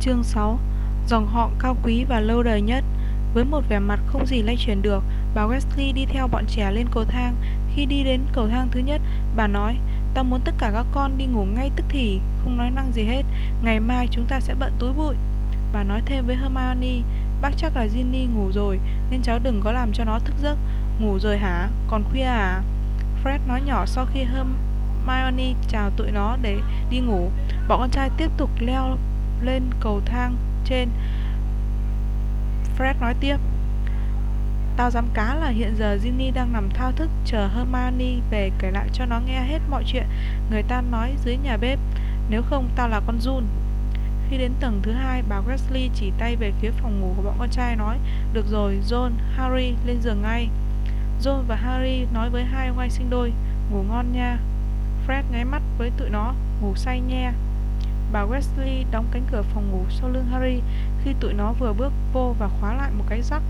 Chương 6 Dòng họ cao quý và lâu đời nhất. Với một vẻ mặt không gì lay chuyển được, Bà Wesley đi theo bọn trẻ lên cầu thang. Khi đi đến cầu thang thứ nhất, Bà nói Ta muốn tất cả các con đi ngủ ngay tức thì, Không nói năng gì hết. Ngày mai chúng ta sẽ bận túi bụi. Bà nói thêm với Hermione, Bác chắc là Ginny ngủ rồi, Nên cháu đừng có làm cho nó thức giấc. Ngủ rồi hả? Còn khuya à? Fred nói nhỏ sau khi Hermione chào tụi nó để đi ngủ. Bọn con trai tiếp tục leo lên cầu thang trên Fred nói tiếp Tao dám cá là hiện giờ Ginny đang nằm thao thức chờ Hermione về kể lại cho nó nghe hết mọi chuyện người ta nói dưới nhà bếp. Nếu không tao là con Jun. Khi đến tầng thứ hai, bà Wesley chỉ tay về phía phòng ngủ của bọn con trai nói Được rồi, John, Harry, lên giường ngay. John và Harry nói với hai ông anh sinh đôi Ngủ ngon nha. Fred nháy mắt với tụi nó, ngủ say nha. Bà Wesley đóng cánh cửa phòng ngủ sau lưng Harry khi tụi nó vừa bước vô và khóa lại một cái rắc.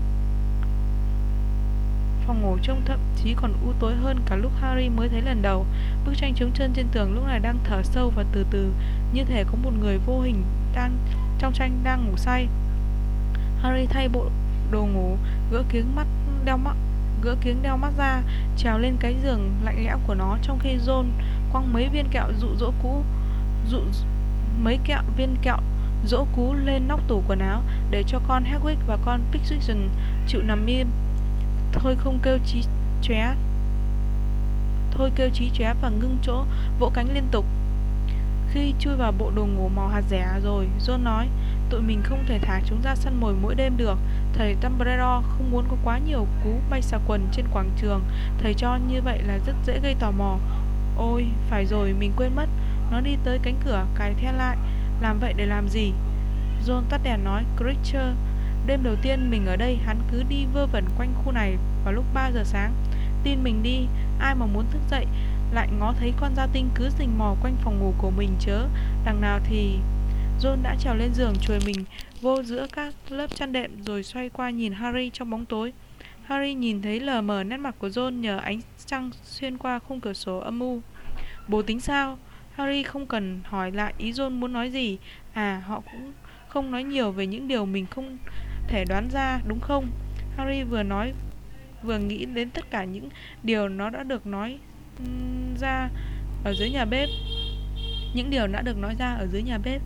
Phòng ngủ trông thậm chí còn u tối hơn cả lúc Harry mới thấy lần đầu. Bức tranh trống chân trên tường lúc này đang thở sâu và từ từ, như thể có một người vô hình đang trong tranh đang ngủ say. Harry thay bộ đồ ngủ, gỡ kiếng mắt đeo mắt gỡ kiếng đeo mắt ra, trèo lên cái giường lạnh lẽo của nó trong khi John quăng mấy viên kẹo dụ dỗ cũ dụ mấy kẹo viên kẹo dỗ cú lên nóc tủ quần áo để cho con Hedwig và con Pixie chịu nằm im. Thôi không kêu chí chóe. Thôi kêu chí chóe và ngưng chỗ vỗ cánh liên tục. Khi chui vào bộ đồ ngủ màu hạt rẻ rồi, John nói, tụi mình không thể thả chúng ra săn mồi mỗi đêm được. Thầy Dumbledore không muốn có quá nhiều cú bay xà quần trên quảng trường. Thầy cho như vậy là rất dễ gây tò mò. Ôi, phải rồi, mình quên mất. Nó đi tới cánh cửa, cài then lại. Làm vậy để làm gì? John tắt đèn nói, Creature, đêm đầu tiên mình ở đây, hắn cứ đi vơ vẩn quanh khu này vào lúc 3 giờ sáng. Tin mình đi, ai mà muốn thức dậy, lại ngó thấy con gia tinh cứ rình mò quanh phòng ngủ của mình chớ. Đằng nào thì... John đã trèo lên giường chuồi mình vô giữa các lớp chăn đệm rồi xoay qua nhìn Harry trong bóng tối. Harry nhìn thấy lờ mờ nét mặt của John nhờ ánh trăng xuyên qua khung cửa sổ âm u. Bố tính sao? Harry không cần hỏi lại ý John muốn nói gì. À, họ cũng không nói nhiều về những điều mình không thể đoán ra, đúng không? Harry vừa nói vừa nghĩ đến tất cả những điều nó đã được nói ra ở dưới nhà bếp. Những điều đã được nói ra ở dưới nhà bếp.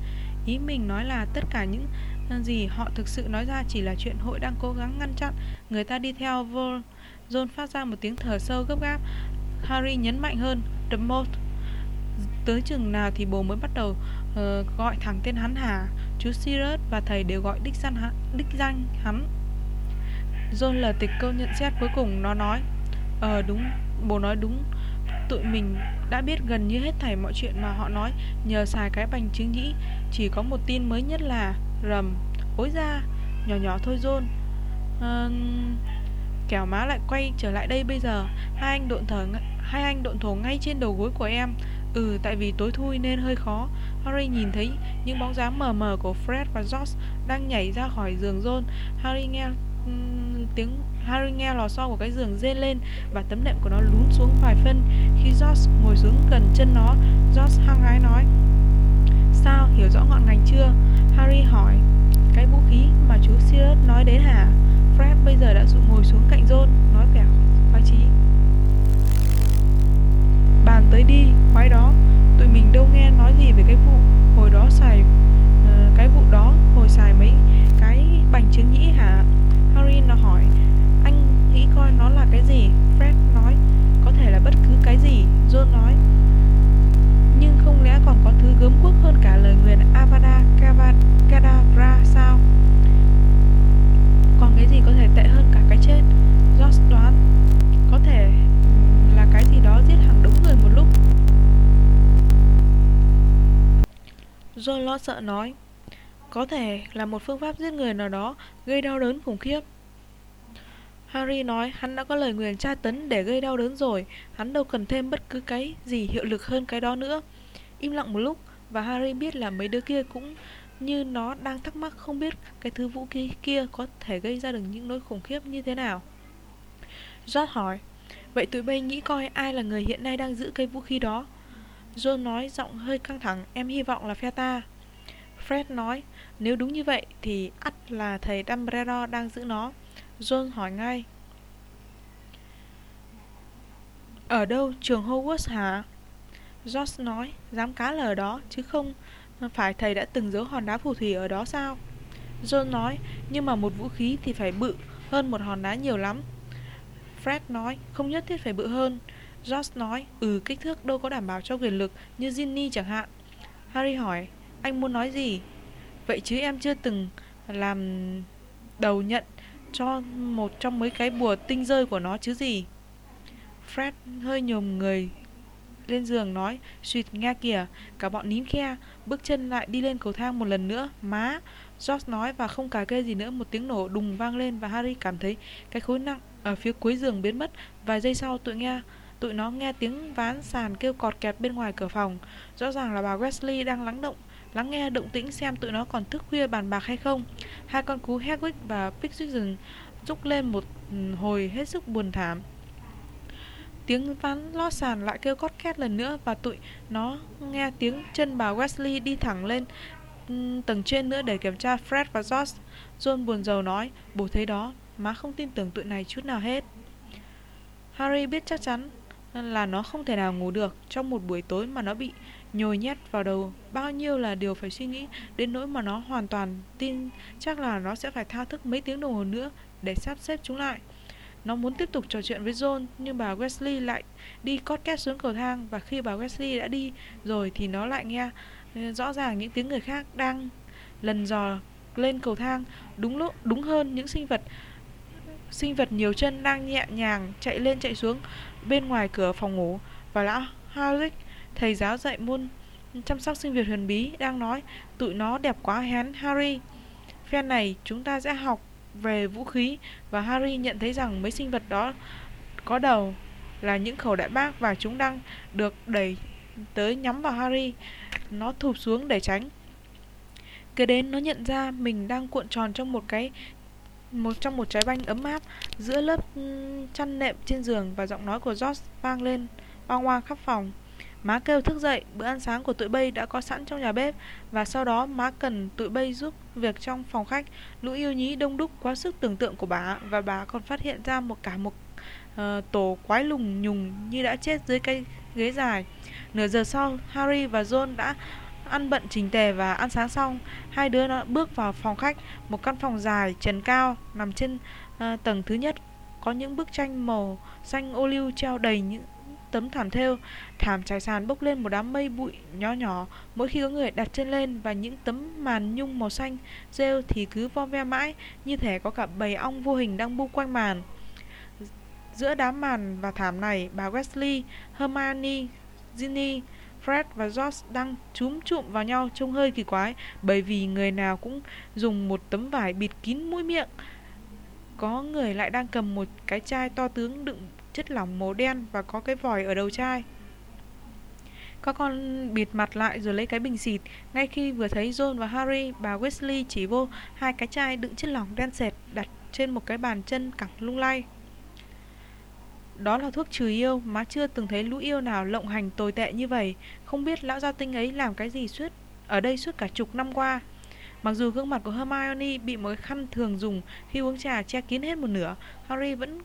Ý mình nói là tất cả những ờ, gì họ thực sự nói ra chỉ là chuyện hội đang cố gắng ngăn chặn người ta đi theo vô. John phát ra một tiếng thở sâu gấp gáp. Harry nhấn mạnh hơn, The most Tới chừng nào thì bố mới bắt đầu uh, gọi thẳng tên hắn hả? Chú Sirius và thầy đều gọi đích danh hắn, đích danh hắn. John lờ tịch câu nhận xét cuối cùng nó nói Ờ đúng, bố nói đúng. Tụi mình đã biết gần như hết thảy mọi chuyện mà họ nói Nhờ xài cái bành chứng nhĩ. Chỉ có một tin mới nhất là Rầm, ối ra Nhỏ nhỏ thôi John. Uh, Kẻo má lại quay trở lại đây bây giờ. Hai anh độn thở Hai anh độn thổ ngay trên đầu gối của em. Ừ, tại vì tối thui nên hơi khó. Harry nhìn thấy những bóng dáng mờ mờ của Fred và George đang nhảy ra khỏi giường John. Harry nghe um, tiếng Harry nghe lò xo của cái giường rên lên và tấm nệm của nó lún xuống vài phân. Khi George ngồi xuống gần chân nó, George hăng hái nói: "Sao, hiểu rõ ngọn ngành chưa?" Harry hỏi. "Cái vũ khí mà chú Sirius nói đến hả?" Fred bây giờ đã ngồi xuống cạnh John, nói vẻ Bàn tới đi, khoái đó. Tụi mình đâu nghe nói gì về cái vụ Hồi đó xài uh, Cái vụ đó hồi xài mấy Cái bành trứng nhĩ hả? Harry nó hỏi. Anh nghĩ coi nó là cái gì? Fred nói Có thể là bất cứ cái gì John nói. Nhưng không lẽ còn có thứ gớm quốc hơn cả lời nguyền Avada Kedavra sao? Còn cái gì có thể tệ hơn cả cái chết? George đoán Có thể là cái gì đó giết hàng đống người một lúc. John lo sợ nói Có thể là một phương pháp giết người nào đó Gây đau đớn khủng khiếp. Harry nói hắn đã có lời nguyền tra tấn để gây đau đớn rồi Hắn đâu cần thêm bất cứ cái gì hiệu lực hơn cái đó nữa. Im lặng một lúc Và Harry biết là mấy đứa kia cũng như nó đang thắc mắc không biết cái thứ vũ khí kia có thể gây ra được những nỗi khủng khiếp như thế nào. George hỏi, vậy tụi bay nghĩ coi ai là người hiện nay đang giữ cây vũ khí đó? John nói giọng hơi căng thẳng, em hy vọng là phe ta. Fred nói, nếu đúng như vậy thì ắt là thầy Dumbledore đang giữ nó. John hỏi ngay. Ở đâu, trường Hogwarts hả? George nói, dám cá là ở đó, chứ không phải thầy đã từng giấu hòn đá phù thủy ở đó sao? John nói, nhưng mà một vũ khí thì phải bự hơn một hòn đá nhiều lắm. Fred nói, không nhất thiết phải bự hơn. George nói, ừ kích thước đâu có đảm bảo cho quyền lực như Ginny chẳng hạn. Harry hỏi, anh muốn nói gì? Vậy chứ em chưa từng làm đầu nhận cho một trong mấy cái bùa tinh rơi của nó chứ gì. Fred hơi nhồm người lên giường nói Suyệt nghe kìa Cả bọn nín khe Bước chân lại đi lên cầu thang một lần nữa Má George nói và không cà kê gì nữa Một tiếng nổ đùng vang lên Và Harry cảm thấy cái khối nặng ở phía cuối giường biến mất. Vài giây sau tụi nghe Tụi nó nghe tiếng ván sàn kêu cọt kẹt bên ngoài cửa phòng. Rõ ràng là bà Wesley đang lắng động Lắng nghe động tĩnh xem tụi nó còn thức khuya bàn bạc hay không. Hai con cú Hedwig và Pigwidgeon rúc lên một ừ, hồi hết sức buồn thảm. Tiếng ván lót sàn lại kêu cót két lần nữa và tụi nó nghe tiếng chân bà Wesley đi thẳng lên ừ, tầng trên nữa để kiểm tra Fred và George. John buồn rầu nói, bố thấy đó, má không tin tưởng tụi này chút nào hết. Harry biết chắc chắn là nó không thể nào ngủ được trong một buổi tối mà nó bị nhồi nhét vào đầu bao nhiêu là điều phải suy nghĩ đến nỗi mà nó hoàn toàn tin chắc là nó sẽ phải thao thức mấy tiếng đồng hồ nữa để sắp xếp chúng lại. Nó muốn tiếp tục trò chuyện với John, Nhưng bà Wesley lại đi cót két xuống cầu thang Và khi bà Wesley đã đi rồi Thì nó lại nghe ừ, rõ ràng những tiếng người khác đang lần dò lên cầu thang Đúng lúc, đúng hơn những sinh vật Sinh vật nhiều chân đang nhẹ nhàng chạy lên chạy xuống bên ngoài cửa phòng ngủ Và lão Harrick, thầy giáo dạy môn chăm sóc sinh vật huyền bí đang nói tụi nó đẹp quá hén Harry. Phen này chúng ta sẽ học về vũ khí và Harry nhận thấy rằng mấy sinh vật đó có đầu là những khẩu đại bác và chúng đang được đẩy tới nhắm vào Harry. Nó thụp xuống để tránh. Kế đến nó nhận ra mình đang cuộn tròn trong một cái một trong một trái banh ấm áp giữa lớp ừ, chăn nệm trên giường và giọng nói của George vang lên oang oang khắp phòng. Má kêu thức dậy, bữa ăn sáng của tụi bay đã có sẵn trong nhà bếp và sau đó má cần tụi bay giúp việc trong phòng khách. Lũ yêu nhí đông đúc quá sức tưởng tượng của bà và bà còn phát hiện ra một cả một uh, tổ quái lùng nhùng như đã chết dưới cây ghế dài. Nửa giờ sau, Harry và John đã ăn bận trình tề và ăn sáng xong. Hai đứa nó bước vào phòng khách, một căn phòng dài, trần cao, nằm trên uh, tầng thứ nhất. Có những bức tranh màu xanh ô liu treo đầy những tấm thảm thêu thảm trải sàn bốc lên một đám mây bụi nhỏ nhỏ mỗi khi có người đặt chân lên và những tấm màn nhung màu xanh rêu thì cứ vo ve mãi như thể có cả bầy ong vô hình đang bu quanh màn giữa đám màn và thảm này bà Wesley, Hermione, Ginny, Fred và George đang chúm trụm vào nhau trông hơi kỳ quái bởi vì người nào cũng dùng một tấm vải bịt kín mũi miệng. Có người lại đang cầm một cái chai to tướng đựng chất lỏng màu đen và có cái vòi ở đầu chai. Các con bịt mặt lại rồi lấy cái bình xịt. Ngay khi vừa thấy John và Harry, bà Weasley chỉ vô hai cái chai đựng chất lỏng đen sệt đặt trên một cái bàn chân cẳng lung lay. Đó là thuốc trừ yêu, má chưa từng thấy lũ yêu nào lộng hành tồi tệ như vậy. Không biết lão gia tinh ấy làm cái gì suốt ở đây suốt cả chục năm qua. Mặc dù gương mặt của Hermione bị một cái khăn thường dùng khi uống trà che kín hết một nửa, Harry vẫn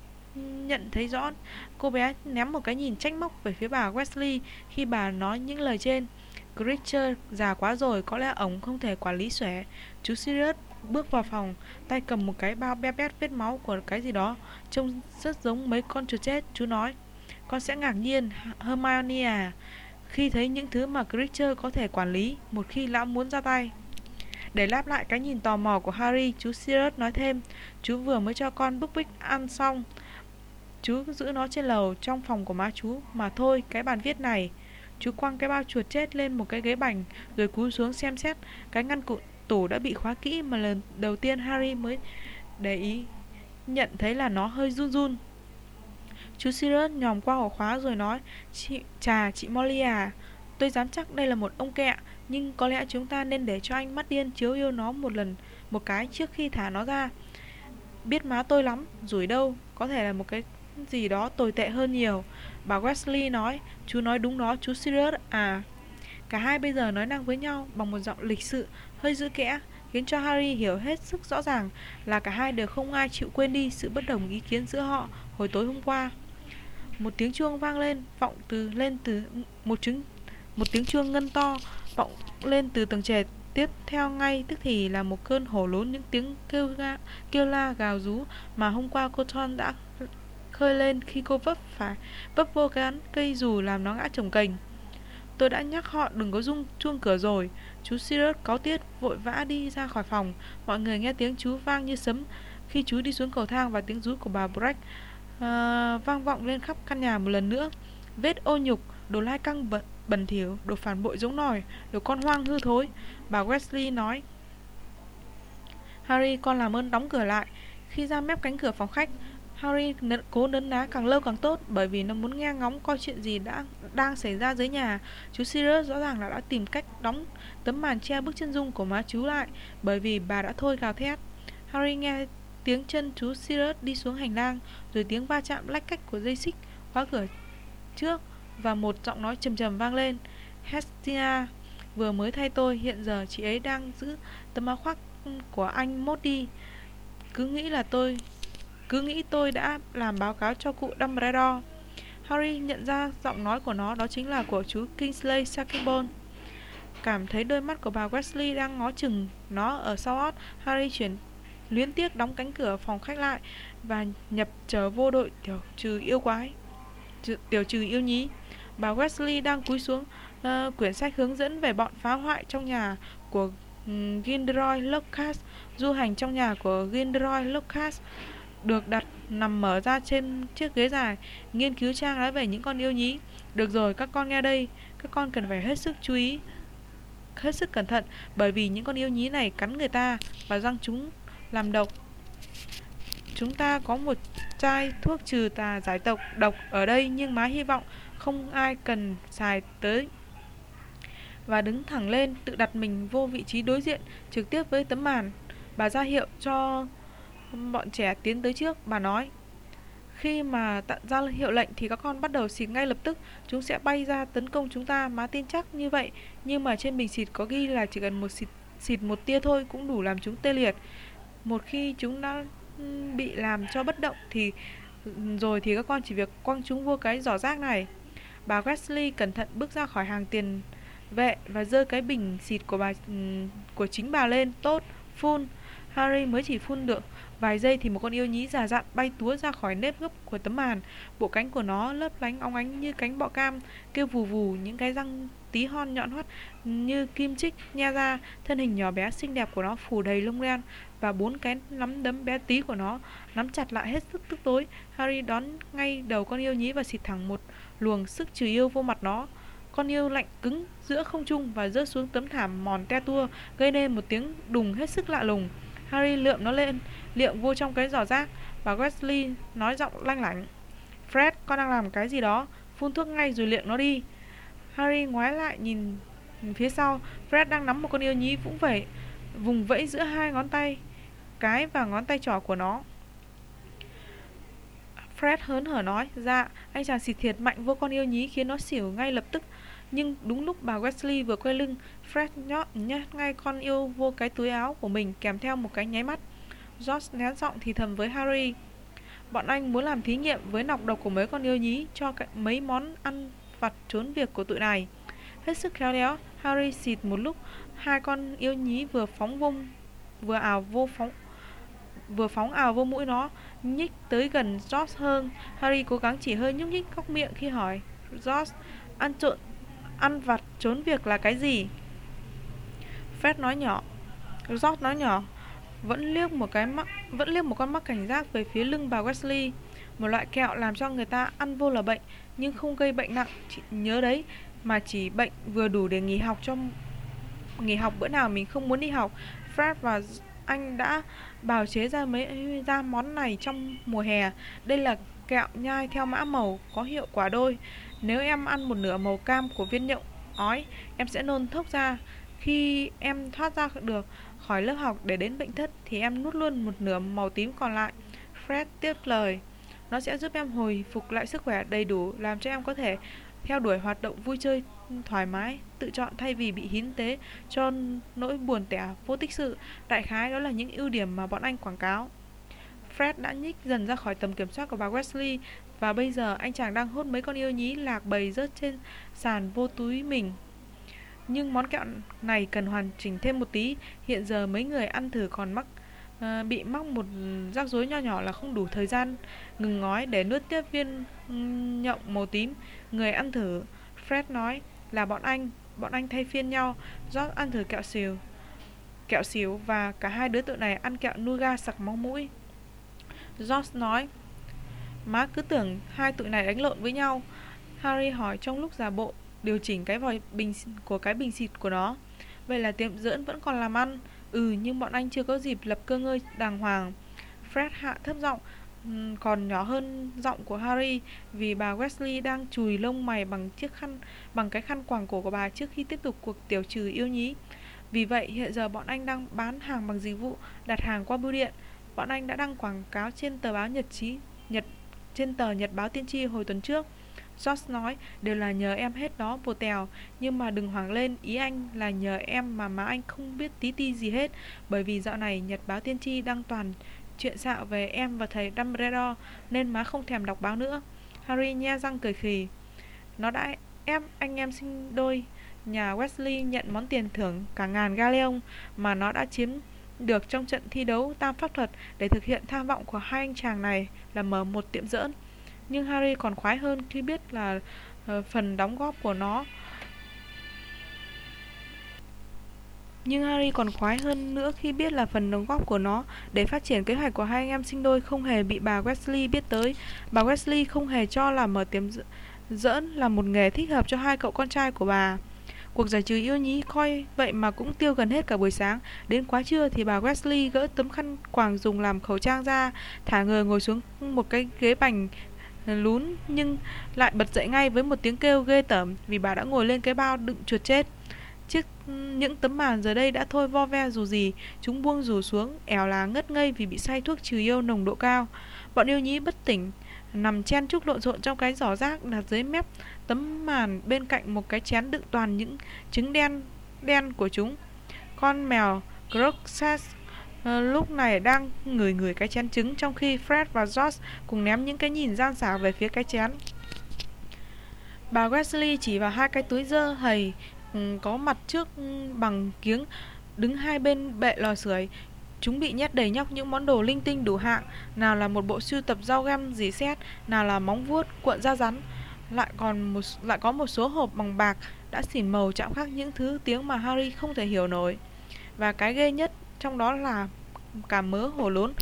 nhận thấy rõ cô bé ném một cái nhìn trách móc về phía bà Wesley khi bà nói những lời trên. Gritcher già quá rồi, có lẽ ổng không thể quản lý xuể. Chú Sirius bước vào phòng, tay cầm một cái bao bé bét vết máu của cái gì đó, trông rất giống mấy con chuột chết. Chú nói, con sẽ ngạc nhiên, Hermione à, khi thấy những thứ mà Creature có thể quản lý một khi lão muốn ra tay. Để láp lại cái nhìn tò mò của Harry, chú Sirius nói thêm, chú vừa mới cho con bức bích ăn xong, Chú giữ nó trên lầu trong phòng của má chú Mà thôi cái bàn viết này Chú quăng cái bao chuột chết lên một cái ghế bành Rồi cúi xuống xem xét Cái ngăn cụ tủ đã bị khóa kỹ Mà lần đầu tiên Harry mới để ý Nhận thấy là nó hơi run run Chú Sirius nhòm qua ổ khóa rồi nói chị, Chà chị Molly à Tôi dám chắc đây là một ông kẹ Nhưng có lẽ chúng ta nên để cho anh mắt điên chiếu yêu nó một lần Một cái trước khi thả nó ra Biết má tôi lắm Rủi đâu Có thể là một cái gì đó tồi tệ hơn nhiều. Bà Wesley nói, chú nói đúng đó chú Sirius à. Cả hai bây giờ nói năng với nhau bằng một giọng lịch sự hơi giữ kẽ, khiến cho Harry hiểu hết sức rõ ràng là cả hai đều không ai chịu quên đi sự bất đồng ý kiến giữa họ hồi tối hôm qua. Một tiếng chuông vang lên, vọng từ lên từ một trứng một tiếng chuông ngân to vọng lên từ tầng trệt tiếp theo ngay tức thì là một cơn hổ lốn những tiếng kêu ga, kêu la gào rú mà hôm qua cô Thon đã khơi lên khi cô vấp phải vấp vô cán cây dù làm nó ngã trồng cành. Tôi đã nhắc họ đừng có rung chuông cửa rồi. Chú Sirius có tiết vội vã đi ra khỏi phòng. Mọi người nghe tiếng chú vang như sấm khi chú đi xuống cầu thang và tiếng rú của bà Breck uh, vang vọng lên khắp căn nhà một lần nữa. Vết ô nhục, đồ lai căng bẩn, bẩn thỉu, đồ phản bội giống nòi, đồ con hoang hư thối. Bà Wesley nói. Harry, con làm ơn đóng cửa lại. Khi ra mép cánh cửa phòng khách, Harry cố nấn ná càng lâu càng tốt bởi vì nó muốn nghe ngóng coi chuyện gì đã đang xảy ra dưới nhà. Chú Sirius rõ ràng là đã tìm cách đóng tấm màn che bức chân dung của má chú lại bởi vì bà đã thôi gào thét. Harry nghe tiếng chân chú Sirius đi xuống hành lang rồi tiếng va chạm lách cách của dây xích khóa cửa trước và một giọng nói trầm trầm vang lên. Hestia vừa mới thay tôi, hiện giờ chị ấy đang giữ tấm áo khoác của anh mốt đi. Cứ nghĩ là tôi cứ nghĩ tôi đã làm báo cáo cho cụ Dumbledore. Harry nhận ra giọng nói của nó đó chính là của chú Kingsley Shacklebolt. Cảm thấy đôi mắt của bà Wesley đang ngó chừng nó ở sau ót, Harry chuyển luyến tiếc đóng cánh cửa phòng khách lại và nhập trở vô đội tiểu trừ yêu quái, tiểu trừ yêu nhí. Bà Wesley đang cúi xuống uh, quyển sách hướng dẫn về bọn phá hoại trong nhà của um, Gilderoy Lockhart, du hành trong nhà của Gilderoy Lockhart được đặt nằm mở ra trên chiếc ghế dài, nghiên cứu trang nói về những con yêu nhí. Được rồi, các con nghe đây, các con cần phải hết sức chú ý, hết sức cẩn thận, bởi vì những con yêu nhí này cắn người ta và răng chúng làm độc. Chúng ta có một chai thuốc trừ tà giải độc độc ở đây nhưng má hy vọng không ai cần xài tới và đứng thẳng lên tự đặt mình vô vị trí đối diện trực tiếp với tấm màn bà ra hiệu cho bọn trẻ tiến tới trước bà nói khi mà tận ra hiệu lệnh thì các con bắt đầu xịt ngay lập tức chúng sẽ bay ra tấn công chúng ta má tin chắc như vậy nhưng mà trên bình xịt có ghi là chỉ cần một xịt xịt một tia thôi cũng đủ làm chúng tê liệt một khi chúng đã bị làm cho bất động thì rồi thì các con chỉ việc quăng chúng vô cái giỏ rác này Bà Wesley cẩn thận bước ra khỏi hàng tiền vệ và giơ cái bình xịt của bà của chính bà lên. Tốt, phun. Harry mới chỉ phun được vài giây thì một con yêu nhí già dặn bay túa ra khỏi nếp gấp của tấm màn. Bộ cánh của nó lấp lánh óng ánh như cánh bọ cam, kêu vù vù những cái răng tí hon nhọn hoắt như kim chích nha ra. Thân hình nhỏ bé xinh đẹp của nó phủ đầy lông đen và bốn cái nắm đấm bé tí của nó nắm chặt lại hết sức tức tối. Harry đón ngay đầu con yêu nhí và xịt thẳng một luồng sức trừ yêu vô mặt nó. Con yêu lạnh cứng giữa không trung và rớt xuống tấm thảm mòn te tua, gây nên một tiếng đùng hết sức lạ lùng. Harry lượm nó lên, liệm vô trong cái giỏ rác. Bà Wesley nói giọng lanh lảnh. Fred, con đang làm cái gì đó? Phun thuốc ngay rồi liệm nó đi. Harry ngoái lại nhìn phía sau. Fred đang nắm một con yêu nhí vũng vẩy, vùng vẫy giữa hai ngón tay, cái và ngón tay trỏ của nó. Fred hớn hở nói, dạ, anh chàng xịt thiệt mạnh vô con yêu nhí khiến nó xỉu ngay lập tức. Nhưng đúng lúc bà Wesley vừa quay lưng, Fred nhót nhát ngay con yêu vô cái túi áo của mình kèm theo một cái nháy mắt. George nén giọng thì thầm với Harry. Bọn anh muốn làm thí nghiệm với nọc độc của mấy con yêu nhí cho mấy món ăn vặt trốn việc của tụi này. Hết sức khéo léo, Harry xịt một lúc, hai con yêu nhí vừa phóng vung vừa ảo vô phóng vừa phóng ảo vô mũi nó nhích tới gần George hơn. Harry cố gắng chỉ hơi nhúc nhích góc miệng khi hỏi George, ăn trộn, ăn vặt trốn việc là cái gì? Fred nói nhỏ. George nói nhỏ, vẫn liếc một cái mắt, vẫn liếc một con mắt cảnh giác về phía lưng bà Wesley. Một loại kẹo làm cho người ta ăn vô là bệnh, nhưng không gây bệnh nặng. Chị nhớ đấy, mà chỉ bệnh vừa đủ để nghỉ học cho nghỉ học bữa nào mình không muốn đi học. Fred và anh đã bào chế ra mấy ra món này trong mùa hè. Đây là kẹo nhai theo mã màu có hiệu quả đôi. Nếu em ăn một nửa màu cam của viên nhộng ói, em sẽ nôn thốc ra. Khi em thoát ra được khỏi lớp học để đến bệnh thất thì em nuốt luôn một nửa màu tím còn lại. Fred tiếp lời. Nó sẽ giúp em hồi phục lại sức khỏe đầy đủ làm cho em có thể theo đuổi hoạt động vui chơi thoải mái, tự chọn thay vì bị hiến tế cho nỗi buồn tẻ vô tích sự. Đại khái đó là những ưu điểm mà bọn anh quảng cáo. Fred đã nhích dần ra khỏi tầm kiểm soát của bà Wesley và bây giờ anh chàng đang hốt mấy con yêu nhí lạc bầy rớt trên sàn vô túi mình. Nhưng món kẹo này cần hoàn chỉnh thêm một tí. Hiện giờ mấy người ăn thử còn mắc à, bị mắc một rắc rối nho nhỏ là không đủ thời gian ngừng ngói để nuốt tiếp viên ừ, nhộng màu tím. Người ăn thử, Fred nói là bọn anh, bọn anh thay phiên nhau. rót ăn thử kẹo xìu, kẹo xíu và cả hai đứa tụi này ăn kẹo nuga sặc máu mũi. George nói, má cứ tưởng hai tụi này đánh lộn với nhau. Harry hỏi trong lúc giả bộ điều chỉnh cái vòi bình của cái bình xịt của nó. Vậy là tiệm dưỡng vẫn còn làm ăn. Ừ, nhưng bọn anh chưa có dịp lập cơ ngơi đàng hoàng. Fred hạ thấp giọng, ừ, còn nhỏ hơn giọng của Harry vì bà Wesley đang chùi lông mày bằng chiếc khăn bằng cái khăn quàng cổ của bà trước khi tiếp tục cuộc tiểu trừ yêu nhí. Vì vậy, hiện giờ bọn anh đang bán hàng bằng dịch vụ đặt hàng qua bưu điện. Bọn anh đã đăng quảng cáo trên tờ báo Nhật chí Nhật trên tờ Nhật báo Tiên tri hồi tuần trước. George nói đều là nhờ em hết đó bồ tèo Nhưng mà đừng hoảng lên, Ý anh là nhờ em mà má anh không biết tí ti gì hết. Bởi vì dạo này Nhật báo Tiên tri đăng toàn chuyện xạo về em và thầy Dumbledore, Nên má không thèm đọc báo nữa. Harry nhe răng cười khì. Nó đã ép anh em sinh đôi Nhà Wesley nhận món tiền thưởng cả ngàn galleon Mà nó đã chiếm được trong trận thi đấu tam pháp thuật Để thực hiện tham vọng của hai anh chàng này. Là mở một tiệm dỡn nhưng Harry còn khoái hơn khi biết là uh, phần đóng góp của nó Nhưng Harry còn khoái hơn nữa khi biết là phần đóng góp của nó để phát triển kế hoạch của hai anh em sinh đôi không hề bị bà Wesley biết tới. Bà Wesley không hề cho là mở tiệm dỡn là một nghề thích hợp cho hai cậu con trai của bà. Cuộc giải trừ yêu nhí coi vậy mà cũng tiêu gần hết cả buổi sáng. Đến quá trưa thì bà Wesley gỡ tấm khăn quàng dùng làm khẩu trang ra, thả người ngồi xuống một cái ghế bành ờ, lún nhưng lại bật dậy ngay với một tiếng kêu ghê tởm vì bà đã ngồi lên cái bao đựng chuột chết. Chiếc những tấm màn giờ đây đã thôi vo ve dù gì, chúng buông rủ xuống, ẻo là ngất ngây vì bị say thuốc trừ yêu nồng độ cao. Bọn yêu nhí bất tỉnh, nằm chen chúc lộn xộn trong cái giỏ rác đặt dưới mép tấm màn bên cạnh một cái chén đựng toàn những trứng đen đen của chúng. Con mèo Croxas ờ, lúc này đang ngửi ngửi cái chén trứng trong khi Fred và George cùng ném những cái nhìn gian xảo về phía cái chén. Bà Wesley chỉ vào hai cái túi dơ hầy ừ, có mặt trước ừ, bằng kiếng, đứng hai bên bệ lò sưởi. Chúng bị nhét đầy nhóc những món đồ linh tinh đủ hạng, nào là một bộ sưu tập dao găm dì xét, nào là móng vuốt cuộn da rắn, lại còn một lại có một số hộp bằng bạc đã xỉn màu chạm khắc những thứ tiếng mà Harry không thể hiểu nổi. Và cái ghê nhất trong đó là cả mớ hồ lốn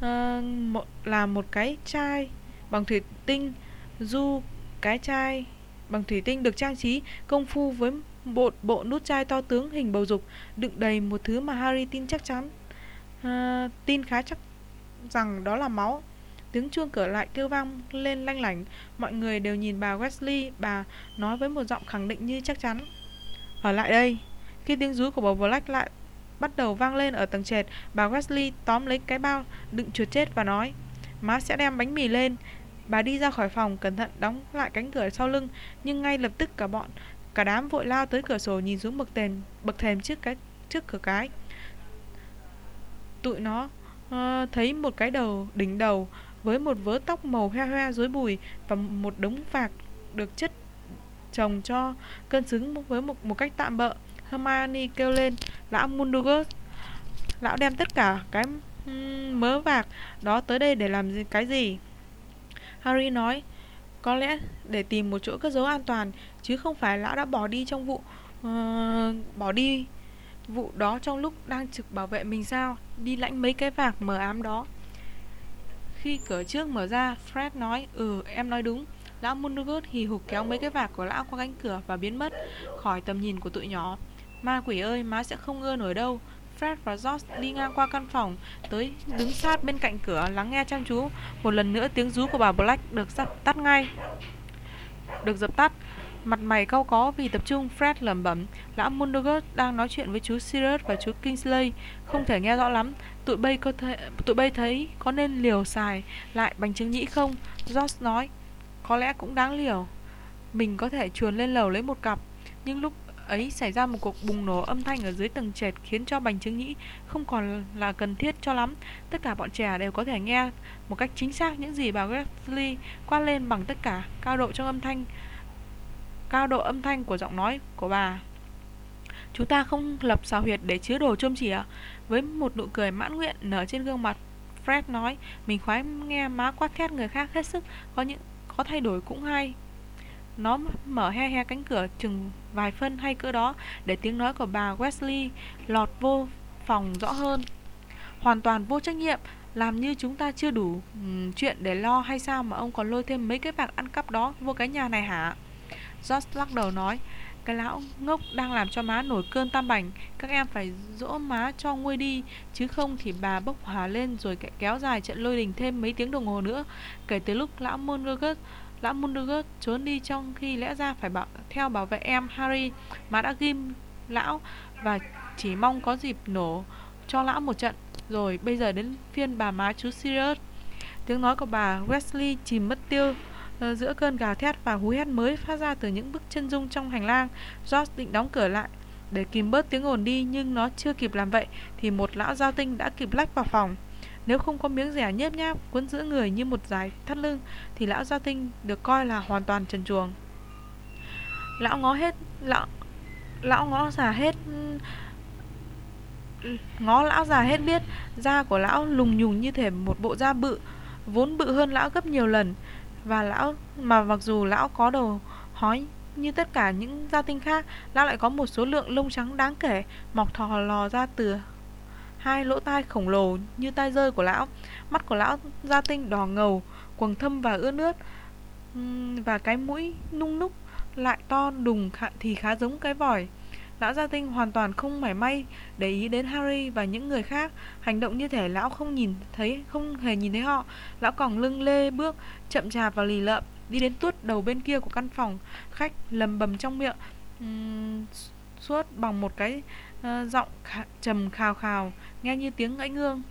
ờ, à, một, là một cái chai bằng thủy tinh du cái chai bằng thủy tinh được trang trí công phu với bộ bộ nút chai to tướng hình bầu dục đựng đầy một thứ mà Harry tin chắc chắn à, tin khá chắc rằng đó là máu tiếng chuông cửa lại kêu vang lên lanh lảnh mọi người đều nhìn bà Wesley bà nói với một giọng khẳng định như chắc chắn ở lại đây khi tiếng rú của bà Black lại bắt đầu vang lên ở tầng trệt. Bà Wesley tóm lấy cái bao đựng chuột chết và nói, má sẽ đem bánh mì lên. Bà đi ra khỏi phòng, cẩn thận đóng lại cánh cửa sau lưng, nhưng ngay lập tức cả bọn, cả đám vội lao tới cửa sổ nhìn xuống bậc thềm, bậc thềm trước cái trước cửa cái. Tụi nó uh, thấy một cái đầu đỉnh đầu với một vớ tóc màu hoe hoe rối bùi và một đống vạc được chất trồng cho cân xứng với một một cách tạm bợ. Hermione kêu lên Lão Mundungus Lão đem tất cả cái mớ vạc đó tới đây để làm gì, cái gì Harry nói Có lẽ để tìm một chỗ cất giấu an toàn Chứ không phải lão đã bỏ đi trong vụ uh, Bỏ đi vụ đó trong lúc đang trực bảo vệ mình sao Đi lãnh mấy cái vạc mờ ám đó Khi cửa trước mở ra Fred nói Ừ em nói đúng Lão Mundungus hì hục kéo mấy cái vạc của lão qua cánh cửa Và biến mất khỏi tầm nhìn của tụi nhỏ Ma quỷ ơi, má sẽ không ưa nổi đâu. Fred và George đi ngang qua căn phòng, tới đứng sát bên cạnh cửa lắng nghe chăm chú. Một lần nữa tiếng rú của bà Black được dập tắt ngay. Được dập tắt, mặt mày cau có vì tập trung Fred lẩm bẩm, lão Mondogus đang nói chuyện với chú Sirius và chú Kingsley, không thể nghe rõ lắm tụi bay có thể tụi bay thấy có nên liều xài lại bánh trứng nhĩ không George nói, có lẽ cũng đáng liều mình có thể chuồn lên lầu lấy một cặp. Nhưng lúc ấy xảy ra một cuộc bùng nổ âm thanh ở dưới tầng trệt khiến cho bành trướng nhĩ không còn là cần thiết cho lắm. Tất cả bọn trẻ đều có thể nghe một cách chính xác những gì bà Wesley quát lên bằng tất cả cao độ trong âm thanh cao độ âm thanh của giọng nói của bà. Chúng ta không lập xào huyệt để chứa đồ chôm chỉ à? Với một nụ cười mãn nguyện nở trên gương mặt, Fred nói, mình khoái nghe má quát thét người khác hết sức, có những có thay đổi cũng hay. Nó mở he he cánh cửa chừng vài phân hay cỡ đó để tiếng nói của bà Wesley lọt vô phòng rõ hơn. Hoàn toàn vô trách nhiệm, làm như chúng ta chưa đủ um, chuyện để lo hay sao mà ông còn lôi thêm mấy cái bạc ăn cắp đó vô cái nhà này hả? George lắc đầu nói, cái lão ngốc đang làm cho má nổi cơn tam bành Các em phải dỗ má cho nguôi đi Chứ không thì bà bốc hỏa lên Rồi kéo dài trận lôi đình thêm mấy tiếng đồng hồ nữa. Kể từ lúc lão Mondragon Lão Mondragon trốn đi trong khi lẽ ra phải bảo theo bảo vệ em Harry Má đã ghim lão Và chỉ mong có dịp nổ cho lão một trận. Rồi bây giờ đến phiên bà má chú Sirius. Tiếng nói của bà Wesley chìm mất tiêu. Ờ, giữa cơn gào thét và hú hét mới phát ra từ những bước chân rung trong hành lang. George định đóng cửa lại để kìm bớt tiếng ồn đi nhưng nó chưa kịp làm vậy thì một lão giao tinh đã kịp lách vào phòng. Nếu không có miếng rẻ nhếp nháp cuốn giữa người như một dải thắt lưng thì lão giao tinh được coi là hoàn toàn trần truồng. Lão ngó hết, lão lão ngó già hết, ngó lão già hết biết da của lão lùng nhùng như thể một bộ da bự, vốn bự hơn lão gấp nhiều lần và lão mà mặc dù lão có đầu hói như tất cả những gia tinh khác, lão lại có một số lượng lông trắng đáng kể mọc thò lò ra từ hai lỗ tai khổng lồ như tai rơi của lão. Mắt của lão gia tinh đỏ ngầu, quầng thâm và ướt nước và cái mũi nung núc lại to đùng thì khá giống cái vòi. Lão Gia Tinh hoàn toàn không mảy may để ý đến Harry và những người khác, hành động như thể lão không nhìn thấy, không hề nhìn thấy họ. Lão còng lưng lê bước, chậm chạp và lì lợm, đi đến tuốt đầu bên kia của căn phòng, khách lầm bầm trong miệng, um, suốt bằng một cái uh, giọng khá, trầm khào khào, nghe như tiếng ngãy ngương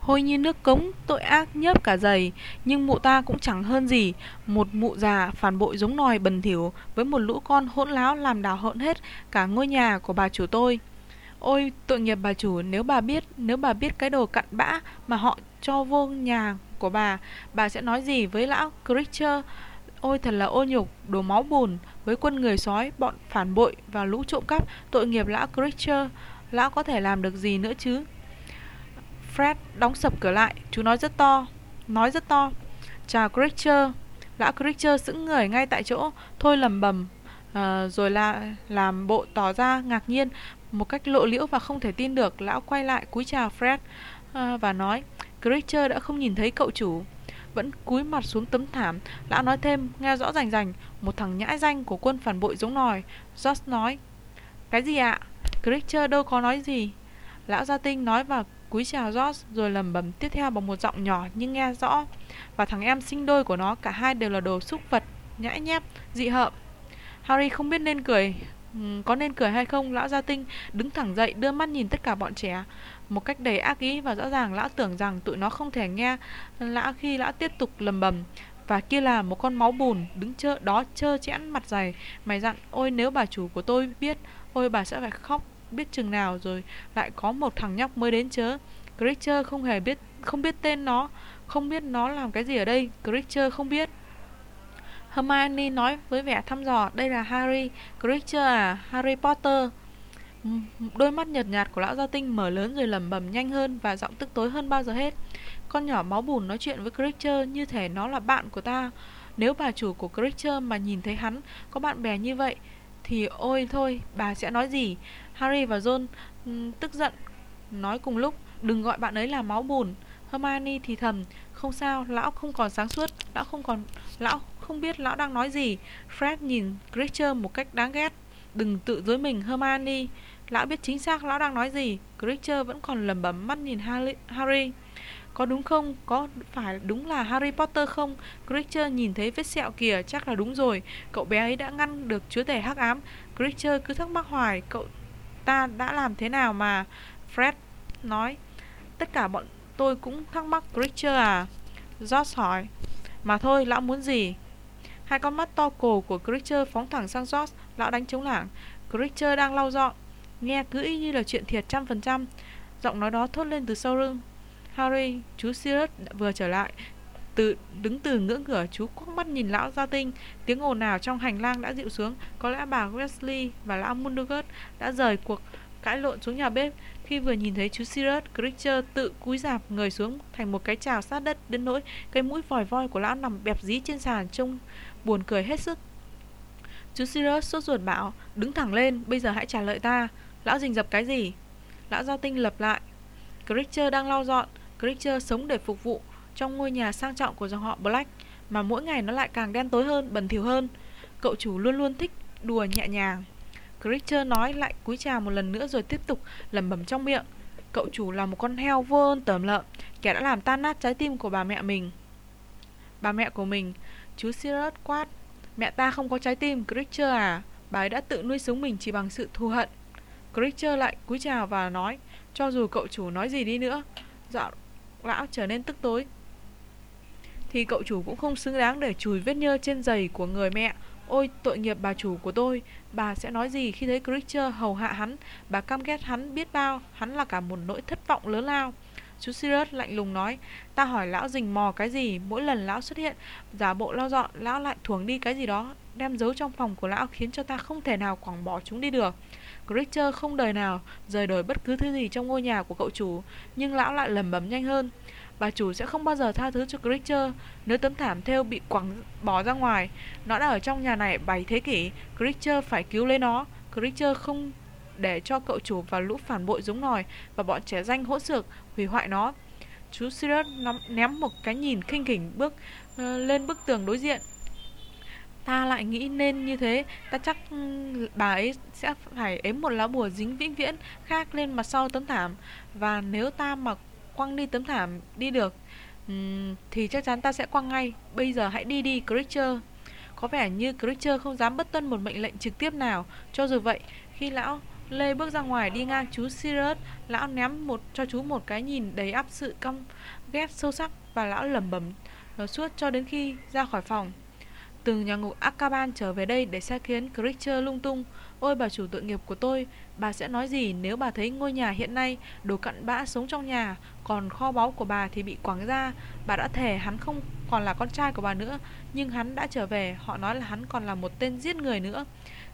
hôi như nước cống, tội ác nhớp cả giày, nhưng mụ ta cũng chẳng hơn gì, một mụ già phản bội giống nòi bần thỉu với một lũ con hỗn láo làm đảo hỗn hết cả ngôi nhà của bà chủ tôi. Ôi, tội nghiệp bà chủ, nếu bà biết, nếu bà biết cái đồ cặn bã mà họ cho vô nhà của bà, bà sẽ nói gì với lão Creature? Ôi thật là ô nhục, đồ máu bùn với quân người sói, bọn phản bội và lũ trộm cắp, tội nghiệp lão Creature. Lão có thể làm được gì nữa chứ? Fred đóng sập cửa lại, chú nói rất to, nói rất to. Chào Creature. Lão Creature sững người ngay tại chỗ, thôi lầm bầm, à, rồi là làm bộ tỏ ra ngạc nhiên, một cách lộ liễu và không thể tin được. Lão quay lại cúi chào Fred à, và nói, Creature đã không nhìn thấy cậu chủ. Vẫn cúi mặt xuống tấm thảm, lão nói thêm, nghe rõ rành rành, một thằng nhãi danh của quân phản bội giống nòi. Josh nói, cái gì ạ? Creature đâu có nói gì. Lão gia tinh nói và cúi chào George rồi lầm bầm tiếp theo bằng một giọng nhỏ nhưng nghe rõ. Và thằng em sinh đôi của nó cả hai đều là đồ xúc vật, nhãi nhép, dị hợm. Harry không biết nên cười, ừ, có nên cười hay không, lão gia tinh đứng thẳng dậy đưa mắt nhìn tất cả bọn trẻ một cách đầy ác ý và rõ ràng lão tưởng rằng tụi nó không thể nghe lão khi lão tiếp tục lầm bầm và kia là một con máu bùn đứng chơ đó chơ chẽn mặt dày mày dặn ôi nếu bà chủ của tôi biết ôi bà sẽ phải khóc biết chừng nào rồi lại có một thằng nhóc mới đến chớ. Creature không hề biết, không biết tên nó, không biết nó làm cái gì ở đây. Creature không biết. Hermione nói với vẻ thăm dò, đây là Harry Creature à Harry Potter. Đôi mắt nhợt nhạt của lão gia tinh mở lớn rồi lẩm bẩm nhanh hơn và giọng tức tối hơn bao giờ hết. Con nhỏ máu bùn nói chuyện với Creature như thể nó là bạn của ta. Nếu bà chủ của Creature mà nhìn thấy hắn có bạn bè như vậy thì ôi thôi, bà sẽ nói gì? Harry và Ron ừ, tức giận nói cùng lúc đừng gọi bạn ấy là máu bùn. Hermione thì thầm, không sao, lão không còn sáng suốt, lão không còn lão không biết lão đang nói gì. Fred nhìn Creature một cách đáng ghét. Đừng tự dối mình Hermione, lão biết chính xác lão đang nói gì. Creature vẫn còn lẩm bẩm mắt nhìn Harry. Có đúng không? Có phải đúng là Harry Potter không? Creature nhìn thấy vết sẹo kìa, chắc là đúng rồi. Cậu bé ấy đã ngăn được chúa tể hắc ám. Creature cứ thắc mắc hoài, cậu ta đã làm thế nào mà Fred nói Tất cả bọn tôi cũng thắc mắc Creature à George hỏi Mà thôi lão muốn gì Hai con mắt to cổ của Creature phóng thẳng sang George, lão đánh chống lảng. Creature đang lau dọn, nghe cứ y như là chuyện thiệt trăm phần trăm. Giọng nói đó thốt lên từ sau lưng. Harry, chú Sirius vừa trở lại, từ, đứng từ ngưỡng cửa, chú quắc mắt nhìn lão gia tinh. Tiếng ồn nào trong hành lang đã dịu xuống. Có lẽ bà Wesley và lão Mundergut đã rời cuộc cãi lộn xuống nhà bếp. Khi vừa nhìn thấy chú Sirius Creature tự cúi rạp người xuống thành một cái chào sát đất đến nỗi cái mũi vòi voi của lão nằm bẹp dí trên sàn trông buồn cười hết sức. Chú Sirius sốt ruột bảo, đứng thẳng lên, bây giờ hãy trả lời ta. Lão rình dập cái gì? Lão gia tinh lập lại, Creature đang lau dọn. Creature sống để phục vụ trong ngôi nhà sang trọng của dòng họ Black mà mỗi ngày nó lại càng đen tối hơn, bẩn thỉu hơn. Cậu chủ luôn luôn thích đùa nhẹ nhàng. Creature nói lại cúi chào một lần nữa rồi tiếp tục lẩm bẩm trong miệng. Cậu chủ là một con heo vô ơn tởm lợm, kẻ đã làm tan nát trái tim của bà mẹ mình. Bà mẹ của mình, chú Sirius quát. Mẹ ta không có trái tim, Creature à. Bà ấy đã tự nuôi sống mình chỉ bằng sự thù hận. Creature lại cúi chào và nói, cho dù cậu chủ nói gì đi nữa. Dạo lão trở nên tức tối thì cậu chủ cũng không xứng đáng để chùi vết nhơ trên giày của người mẹ. Ôi, tội nghiệp bà chủ của tôi. Bà sẽ nói gì khi thấy Creature hầu hạ hắn? Bà căm ghét hắn biết bao. Hắn là cả một nỗi thất vọng lớn lao. Chú Sirius lạnh lùng nói, Ta hỏi lão rình mò cái gì? Mỗi lần lão xuất hiện, Giả bộ lau dọn, Lão lại thuồng đi cái gì đó, Đem giấu trong phòng của lão Khiến cho ta không thể nào quẳng bỏ chúng đi được. Creature không đời nào rời đổi bất cứ thứ gì trong ngôi nhà của cậu chủ, Nhưng lão lại lầm bầm nhanh hơn Bà chủ sẽ không bao giờ tha thứ cho Creature Nếu tấm thảm theo bị quẳng bỏ ra ngoài Nó đã ở trong nhà này 7 thế kỷ Creature phải cứu lấy nó. Creature không để cho cậu chủ và lũ phản bội giống nòi Và bọn trẻ danh hỗn xược hủy hoại nó. Chú Sirius ném một cái nhìn khinh khỉnh bước uh, lên bức tường đối diện. Ta lại nghĩ nên như thế. Ta chắc ừ, bà ấy sẽ phải ếm một lá bùa dính vĩnh viễn khác lên mặt sau tấm thảm. Và nếu ta mà quăng đi tấm thảm đi được. Uhm, thì chắc chắn ta sẽ quăng ngay. Bây giờ hãy đi đi Creature có vẻ như Creature không dám bất tuân một mệnh lệnh trực tiếp nào. Cho dù vậy khi lão Lê bước ra ngoài đi ngang chú Sirius Lão ném một cho chú một cái nhìn đầy áp sự căm ghét sâu sắc Và lão lẩm bẩm. Suốt cho đến khi ra khỏi phòng. Từ nhà ngục Akaban trở về đây để sai khiến Creature lung tung. Ôi bà chủ tội nghiệp của tôi Bà sẽ nói gì nếu bà thấy ngôi nhà hiện nay Đồ cặn bã sống trong nhà? Còn kho báu của bà thì bị quảng ra. Bà đã thề hắn không còn là con trai của bà nữa, Nhưng hắn đã trở về. Họ nói là hắn còn là một tên giết người nữa.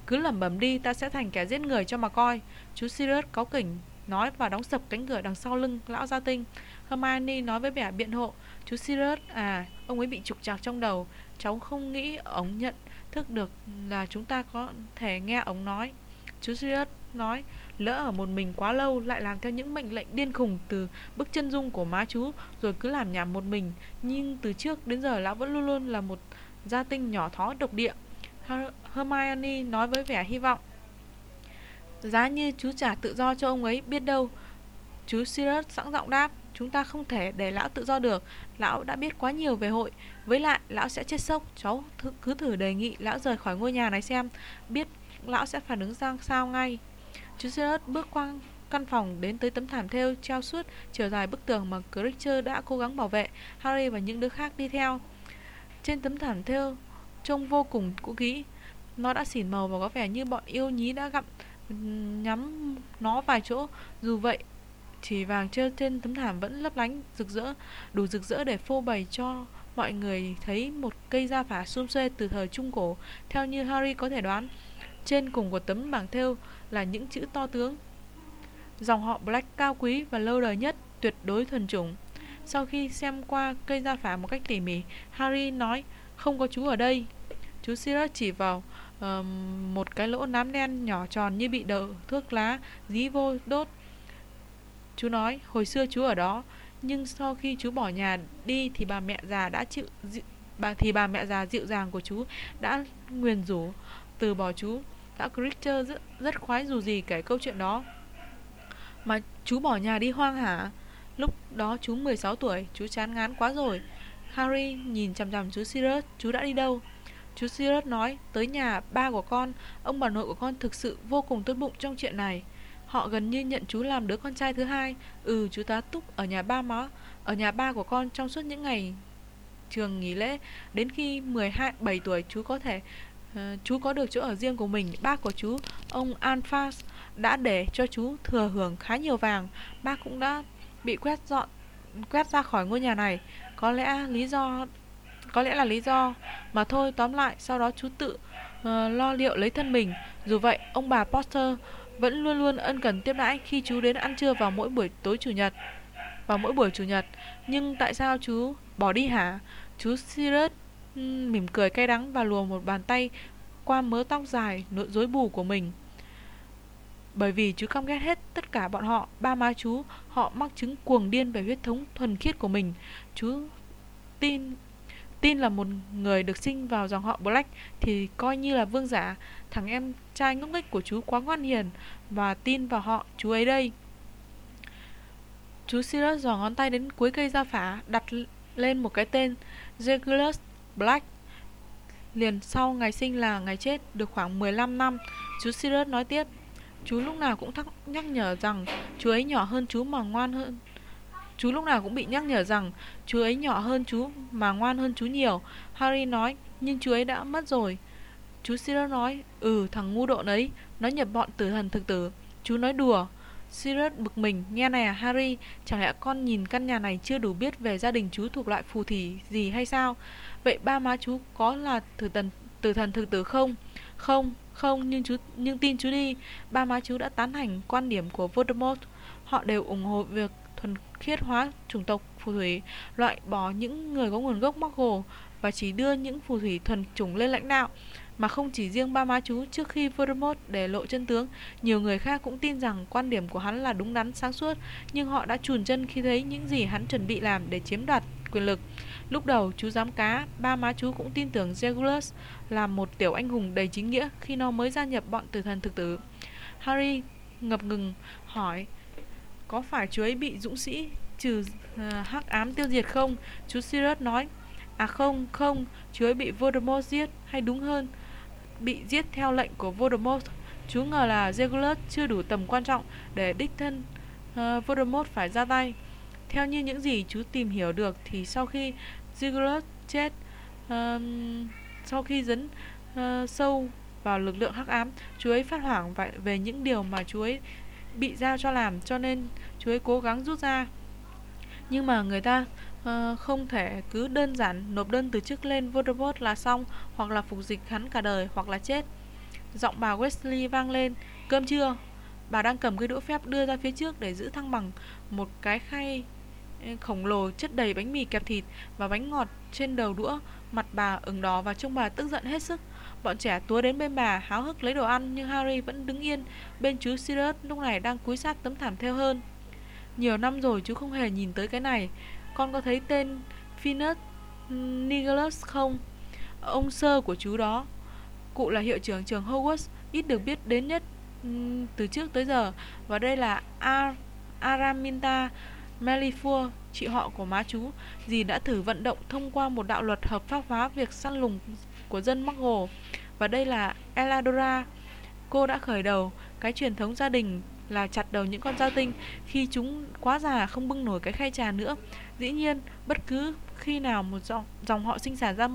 Cứ lẩm bẩm đi, ta sẽ thành kẻ giết người cho mà coi. Chú Sirius có kỉnh, Nói và đóng sập cánh cửa đằng sau lưng lão gia tinh. Hermione nói với vẻ biện hộ. Chú Sirius à Ông ấy bị trục trặc trong đầu. Cháu không nghĩ ông nhận thức được là chúng ta có thể nghe ông nói. Chú Sirius nói Lỡ ở một mình quá lâu lại làm theo những mệnh lệnh điên khùng từ bức chân dung của má chú, Rồi cứ làm nhảm một mình. Nhưng từ trước đến giờ lão vẫn luôn luôn là một gia tinh nhỏ thó độc địa. Her, Hermione nói với vẻ hy vọng. Giá như chú trả tự do cho ông ấy biết đâu. Chú Sirius sẵn giọng đáp, Chúng ta không thể để lão tự do được. Lão đã biết quá nhiều về hội. Với lại, lão sẽ chết sốc. Cháu th, cứ thử đề nghị lão rời khỏi ngôi nhà này xem. Biết lão sẽ phản ứng ra, sao ngay. Chú Sirius bước qua căn phòng đến tới tấm thảm thêu treo suốt chiều dài bức tường mà Creature đã cố gắng bảo vệ, Harry và những đứa khác đi theo. Trên tấm thảm thêu trông vô cùng cũ kỹ, Nó đã xỉn màu và có vẻ như bọn yêu nhí đã gặm nhắm nó vài chỗ. Dù vậy, chỉ vàng treo trên tấm thảm vẫn lấp lánh, rực rỡ, đủ rực rỡ để phô bày cho mọi người thấy một cây da phả xum xuê từ thời trung cổ, theo như harry có thể đoán. Trên cùng của tấm bảng thêu là những chữ to tướng. Dòng họ black cao quý và lâu đời nhất tuyệt đối thuần chủng. Sau khi xem qua cây da phả một cách tỉ mỉ harry nói không có chú ở đây. Chú sirius chỉ vào uh, một cái lỗ nám đen nhỏ tròn như bị đậu thuốc lá dí vô đốt. Chú nói hồi xưa chú ở đó Nhưng sau khi chú bỏ nhà đi Thì bà mẹ già đã chịu bà Thì bà mẹ già dịu dàng của chú Đã nguyền rủ từ bỏ chú. Đã Creature rất, rất khoái dù gì kể câu chuyện đó. Mà chú bỏ nhà đi hoang hả? Lúc đó chú 16 tuổi Chú chán ngán quá rồi. Harry nhìn chằm chằm chú Sirius Chú đã đi đâu? Chú Sirius nói Tới nhà ba của con Ông bà nội của con thực sự vô cùng tốt bụng trong chuyện này. Họ gần như nhận chú làm đứa con trai thứ hai. Ừ chú tá túc ở nhà ba má Ở nhà ba của con trong suốt những ngày trường nghỉ lễ. Đến khi 12 7 tuổi chú có thể uh, chú có được chỗ ở riêng của mình. Bác của chú, ông Alphas đã để cho chú thừa hưởng khá nhiều vàng. Bác cũng đã bị quét dọn quét ra khỏi ngôi nhà này. Có lẽ lý do có lẽ là lý do mà thôi tóm lại sau đó chú tự uh, lo liệu lấy thân mình. Dù vậy, ông bà Potter vẫn luôn luôn ân cần tiếp đãi khi chú đến ăn trưa vào mỗi buổi tối chủ nhật. Vào mỗi buổi chủ nhật, nhưng tại sao chú bỏ đi hả? Chú Sirius mỉm cười cay đắng và lùa một bàn tay qua mớ tóc dài nỗi rối bù của mình. Bởi vì chú căm ghét hết tất cả bọn họ, ba má chú, họ mắc chứng cuồng điên về huyết thống thuần khiết của mình. Chú tin tin là một người được sinh vào dòng họ Black thì coi như là vương giả. Thằng em trai ngốc nghếch của chú quá ngoan hiền và tin vào họ, chú ấy đây. Chú Sirius giò ngón tay đến cuối cây da phả, đặt lên một cái tên Regulus Black. Liền sau ngày sinh là ngày chết được khoảng 15 năm, chú Sirius nói tiếp. Chú lúc nào cũng thắc nhắc nhở rằng chú ấy nhỏ hơn chú mà ngoan hơn Chú lúc nào cũng bị nhắc nhở rằng chú ấy nhỏ hơn chú mà ngoan hơn chú nhiều. Harry nói, nhưng chú ấy đã mất rồi. Chú Sirius nói, ừ thằng ngu độn ấy, nó nhập bọn tử thần thực tử. Chú nói đùa. Sirius bực mình, nghe này Harry, chẳng lẽ con nhìn căn nhà này chưa đủ biết về gia đình chú thuộc loại phù thủy gì hay sao? Vậy ba má chú có là tử thần tử thần thực tử không? Không, không, nhưng chú nhưng tin chú đi, ba má chú đã tán thành quan điểm của Voldemort. Họ đều ủng hộ việc thuần khiết hóa chủng tộc phù thủy, loại bỏ những người có nguồn gốc Muggle và chỉ đưa những phù thủy thuần chủng lên lãnh đạo. Mà không chỉ riêng ba má chú trước khi Voldemort để lộ chân tướng, nhiều người khác cũng tin rằng quan điểm của hắn là đúng đắn sáng suốt, nhưng họ đã chùn chân khi thấy những gì hắn chuẩn bị làm để chiếm đoạt quyền lực. Lúc đầu chú giám cá, ba má chú cũng tin tưởng Regulus là một tiểu anh hùng đầy chính nghĩa khi nó mới gia nhập bọn tử thần thực tử. Harry ngập ngừng hỏi có phải chú ấy bị dũng sĩ trừ uh, hắc ám tiêu diệt không? Chú Sirius nói, à không, không, chú ấy bị Voldemort giết, hay đúng hơn, bị giết theo lệnh của Voldemort. Chú ngờ là Regulus chưa đủ tầm quan trọng để đích thân uh, Voldemort phải ra tay. Theo như những gì chú tìm hiểu được thì sau khi Ziggurat chết, uh, sau khi dấn uh, sâu vào lực lượng hắc ám, chú ấy phát hoảng về những điều mà chú ấy bị giao cho làm cho nên chú ấy cố gắng rút ra. Nhưng mà người ta uh, không thể cứ đơn giản nộp đơn từ chức lên Voldemort là xong hoặc là phục dịch hắn cả đời hoặc là chết. Giọng bà Wesley vang lên cơm chưa? Bà đang cầm cái đũa phép đưa ra phía trước để giữ thăng bằng một cái khay khổng lồ chất đầy bánh mì kẹp thịt và bánh ngọt trên đầu đũa mặt bà ửng đỏ và trông bà tức giận hết sức Bọn trẻ túa đến bên bà háo hức lấy đồ ăn nhưng Harry vẫn đứng yên bên chú Sirius lúc này đang cúi sát tấm thảm theo hơn. Nhiều năm rồi chú không hề nhìn tới cái này. Con có thấy tên Phineas Nicholas không? Ông sơ của chú đó. Cụ là hiệu trưởng trường Hogwarts, ít được biết đến nhất từ trước tới giờ. Và đây là Ar Araminta Malfoy, chị họ của má chú. Dì đã thử vận động thông qua một đạo luật hợp pháp hóa việc săn lùng của dân Muggle. Và đây là Eladora. Cô đã khởi đầu cái truyền thống gia đình là chặt đầu những con gia tinh khi chúng quá già không bưng nổi cái khay trà nữa. Dĩ nhiên, bất cứ khi nào một dòng, dòng họ sinh sản ra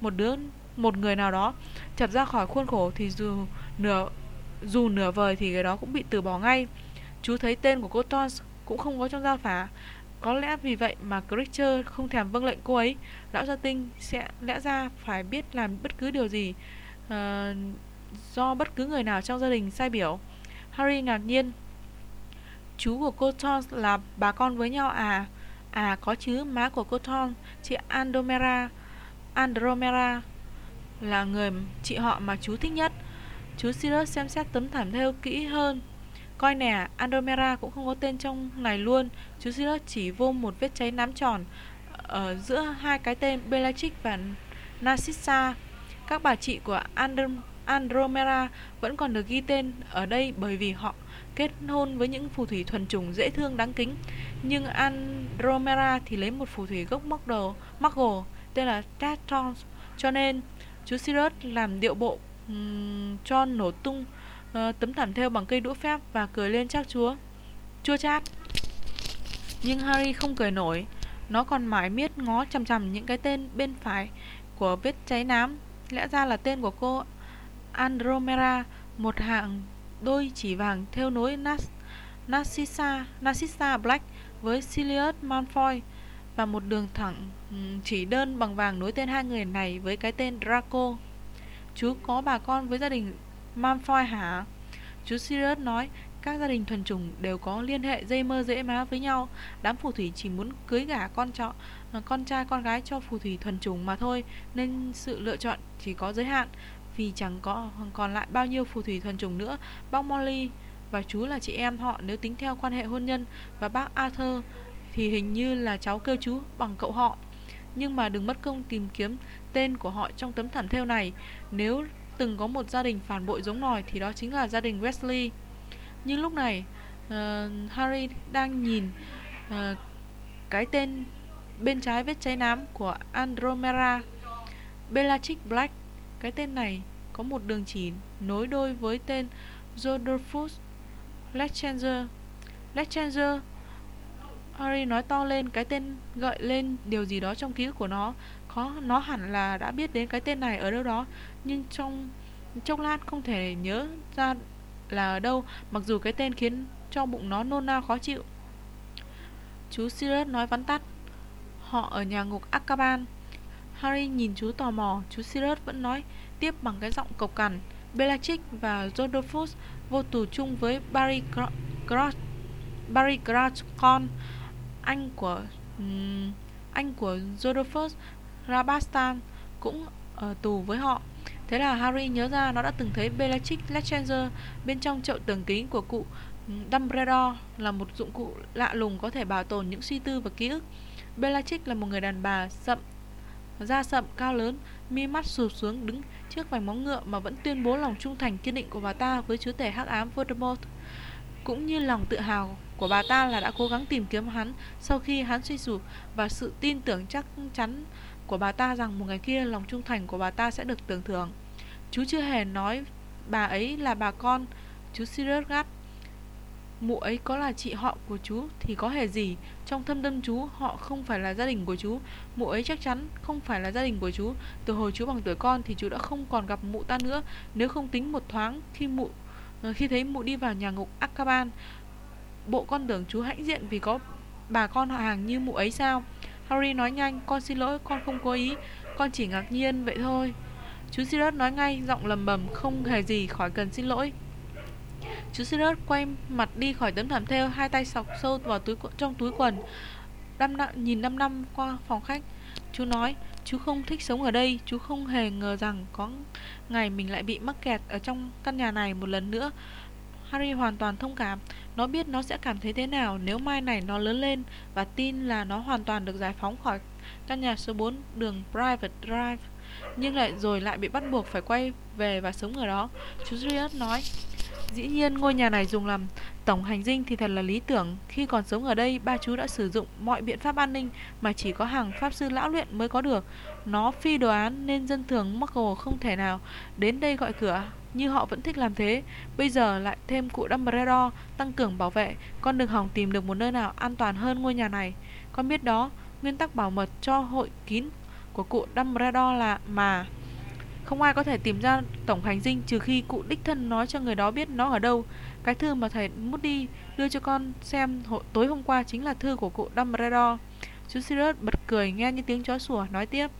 một đứa một người nào đó chặt ra khỏi khuôn khổ thì dù nửa dù nửa vời thì cái đó cũng bị từ bỏ ngay. Chú thấy tên của cô Tons cũng không có trong giao phả. Có lẽ vì vậy mà Creature không thèm vâng lệnh cô ấy. Lão gia tinh sẽ lẽ ra phải biết làm bất cứ điều gì uh, Do bất cứ người nào trong gia đình sai biểu. Harry ngạc nhiên. Chú của cô Thorn là bà con với nhau à? À có chứ má của cô Thorn, Chị Andromeda. Andromeda Là người chị họ mà chú thích nhất. Chú Sirius xem xét tấm thảm theo kỹ hơn. Coi nè, Andromeda cũng không có tên trong này luôn. Chú Sirius chỉ vô một vết cháy nám tròn ở giữa hai cái tên Bellatrix và Narcissa. Các bà chị của Androm Andromeda vẫn còn được ghi tên ở đây bởi vì họ kết hôn với những phù thủy thuần chủng dễ thương đáng kính. Nhưng Andromeda thì lấy một phù thủy gốc Muggle, Muggle tên là Tetrons. Cho nên chú Sirius làm điệu bộ um, cho nổ tung Ờ, tấm thảm theo bằng cây đũa phép và cười lên chắc chúa. Chua chát. Nhưng Harry không cười nổi. Nó còn mãi miết ngó chằm chằm những cái tên bên phải của vết cháy nám. Lẽ ra là tên của cô Andromeda Một hạng đôi chỉ vàng theo nối Nas Narcissa, Narcissa Black với Sirius Malfoy và một đường thẳng chỉ đơn bằng vàng nối tên hai người này với cái tên Draco. Chú có bà con với gia đình Malfoy hả? Chú Sirius nói các gia đình thuần chủng đều có liên hệ dây mơ dễ má với nhau. Đám phù thủy chỉ muốn cưới gả con trọ, à, con trai con gái cho phù thủy thuần chủng mà thôi, nên sự lựa chọn chỉ có giới hạn vì chẳng có còn lại bao nhiêu phù thủy thuần chủng nữa. Bác Molly và chú là chị em họ nếu tính theo quan hệ hôn nhân và bác Arthur thì hình như là cháu kêu chú bằng cậu họ. Nhưng mà đừng mất công tìm kiếm tên của họ trong tấm thảm thêu này. Nếu từng có một gia đình phản bội giống nòi thì đó chính là gia đình Wesley. Nhưng lúc này uh, Harry đang nhìn uh, cái tên bên trái vết cháy nám của Andromeda Bellatrix Black. Cái tên này có một đường chỉ nối đôi với tên Rodolphus Lechanger. Lechanger Harry nói to lên cái tên gợi lên điều gì đó trong ký ức của nó có nó hẳn là đã biết đến cái tên này ở đâu đó. Nhưng trong chốc lát không thể nhớ ra là ở đâu mặc dù cái tên khiến cho bụng nó nôn nao khó chịu. Chú Sirius nói vắn tắt họ ở nhà ngục Akaban. Harry nhìn chú tò mò chú Sirius vẫn nói tiếp bằng cái giọng cộc cằn Bellatrix và Rodolphus vô tù chung với Barry Crouch Barry Crouch con anh của um, anh của Rodolphus Rabastan cũng ở tù với họ. Thế là Harry nhớ ra nó đã từng thấy Bellatrix Lestrange bên trong chậu tường kính của cụ ừ, Dumbledore là một dụng cụ lạ lùng có thể bảo tồn những suy tư và ký ức. Bellatrix là một người đàn bà sậm, da sậm cao lớn, mi mắt sụp xuống đứng trước vành móng ngựa mà vẫn tuyên bố lòng trung thành kiên định của bà ta với chúa tể hắc ám Voldemort cũng như lòng tự hào của bà ta là đã cố gắng tìm kiếm hắn sau khi hắn suy sụp và sự tin tưởng chắc chắn của bà ta rằng một ngày kia lòng trung thành của bà ta sẽ được tưởng thưởng. Chú chưa hề nói bà ấy là bà con, chú Sirius gắt. Mụ ấy có là chị họ của chú thì có hề gì, trong thâm tâm chú họ không phải là gia đình của chú, mụ ấy chắc chắn không phải là gia đình của chú. Từ hồi chú bằng tuổi con thì chú đã không còn gặp mụ ta nữa, nếu không tính một thoáng khi mụ ờ, khi thấy mụ đi vào nhà ngục Akaban Bộ con tưởng chú hãnh diện vì có bà con họ hàng như mụ ấy sao Harry nói nhanh Con xin lỗi con không cố ý. Con chỉ ngạc nhiên vậy thôi. Chú Sirius nói ngay giọng lầm bầm Không hề gì khỏi cần xin lỗi. Chú Sirius quay mặt đi khỏi tấm thảm theo Hai tay sọc sâu vào túi trong túi quần đăm năm, Nhìn năm năm qua phòng khách. Chú nói Chú không thích sống ở đây Chú không hề ngờ rằng có ngày mình lại bị mắc kẹt ở trong căn nhà này một lần nữa. Harry hoàn toàn thông cảm. Nó biết nó sẽ cảm thấy thế nào nếu mai này nó lớn lên Và tin là nó hoàn toàn được giải phóng khỏi căn nhà số 4 đường Private Drive, Nhưng lại rồi lại bị bắt buộc phải quay về và sống ở đó. Chú Sirius nói, Dĩ nhiên ngôi nhà này dùng làm tổng hành dinh thì thật là lý tưởng. Khi còn sống ở đây, ba chú đã sử dụng mọi biện pháp an ninh Mà chỉ có hàng pháp sư lão luyện mới có được. Nó phi đồ án nên dân thường Muggle không thể nào đến đây gọi cửa. Như họ vẫn thích làm thế Bây giờ lại thêm cụ Dumbledore tăng cường bảo vệ Con đừng hỏng tìm được một nơi nào an toàn hơn ngôi nhà này Con biết đó, Nguyên tắc bảo mật cho hội kín của cụ Dumbledore là mà không ai có thể tìm ra tổng hành dinh trừ khi cụ đích thân nói cho người đó biết nó ở đâu. Cái thư mà thầy Moody đưa cho con xem tối hôm qua chính là thư của cụ Dumbledore. Chú Sirius bật cười nghe như tiếng chó sủa, nói tiếp.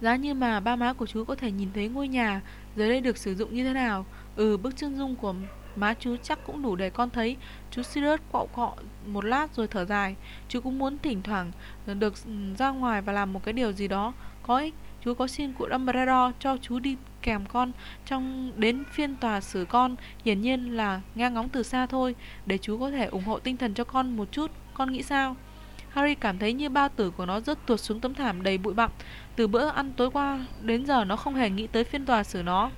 Giá như mà ba má của chú có thể nhìn thấy ngôi nhà dưới đây được sử dụng như thế nào. Ừ, bức chân dung của má chú chắc cũng đủ để con thấy. Chú Sirius quạo cọ một lát rồi thở dài. Chú cũng muốn thỉnh thoảng được ừ, ra ngoài và làm một cái điều gì đó có ích Chú có xin cụ Dumbledore cho chú đi kèm con trong đến phiên tòa xử con hiển nhiên là nghe ngóng từ xa thôi để chú có thể ủng hộ tinh thần cho con một chút con nghĩ sao Harry cảm thấy như bao tử của nó rớt tuột xuống tấm thảm đầy bụi bặm từ bữa ăn tối qua đến giờ nó không hề nghĩ tới phiên tòa xử nó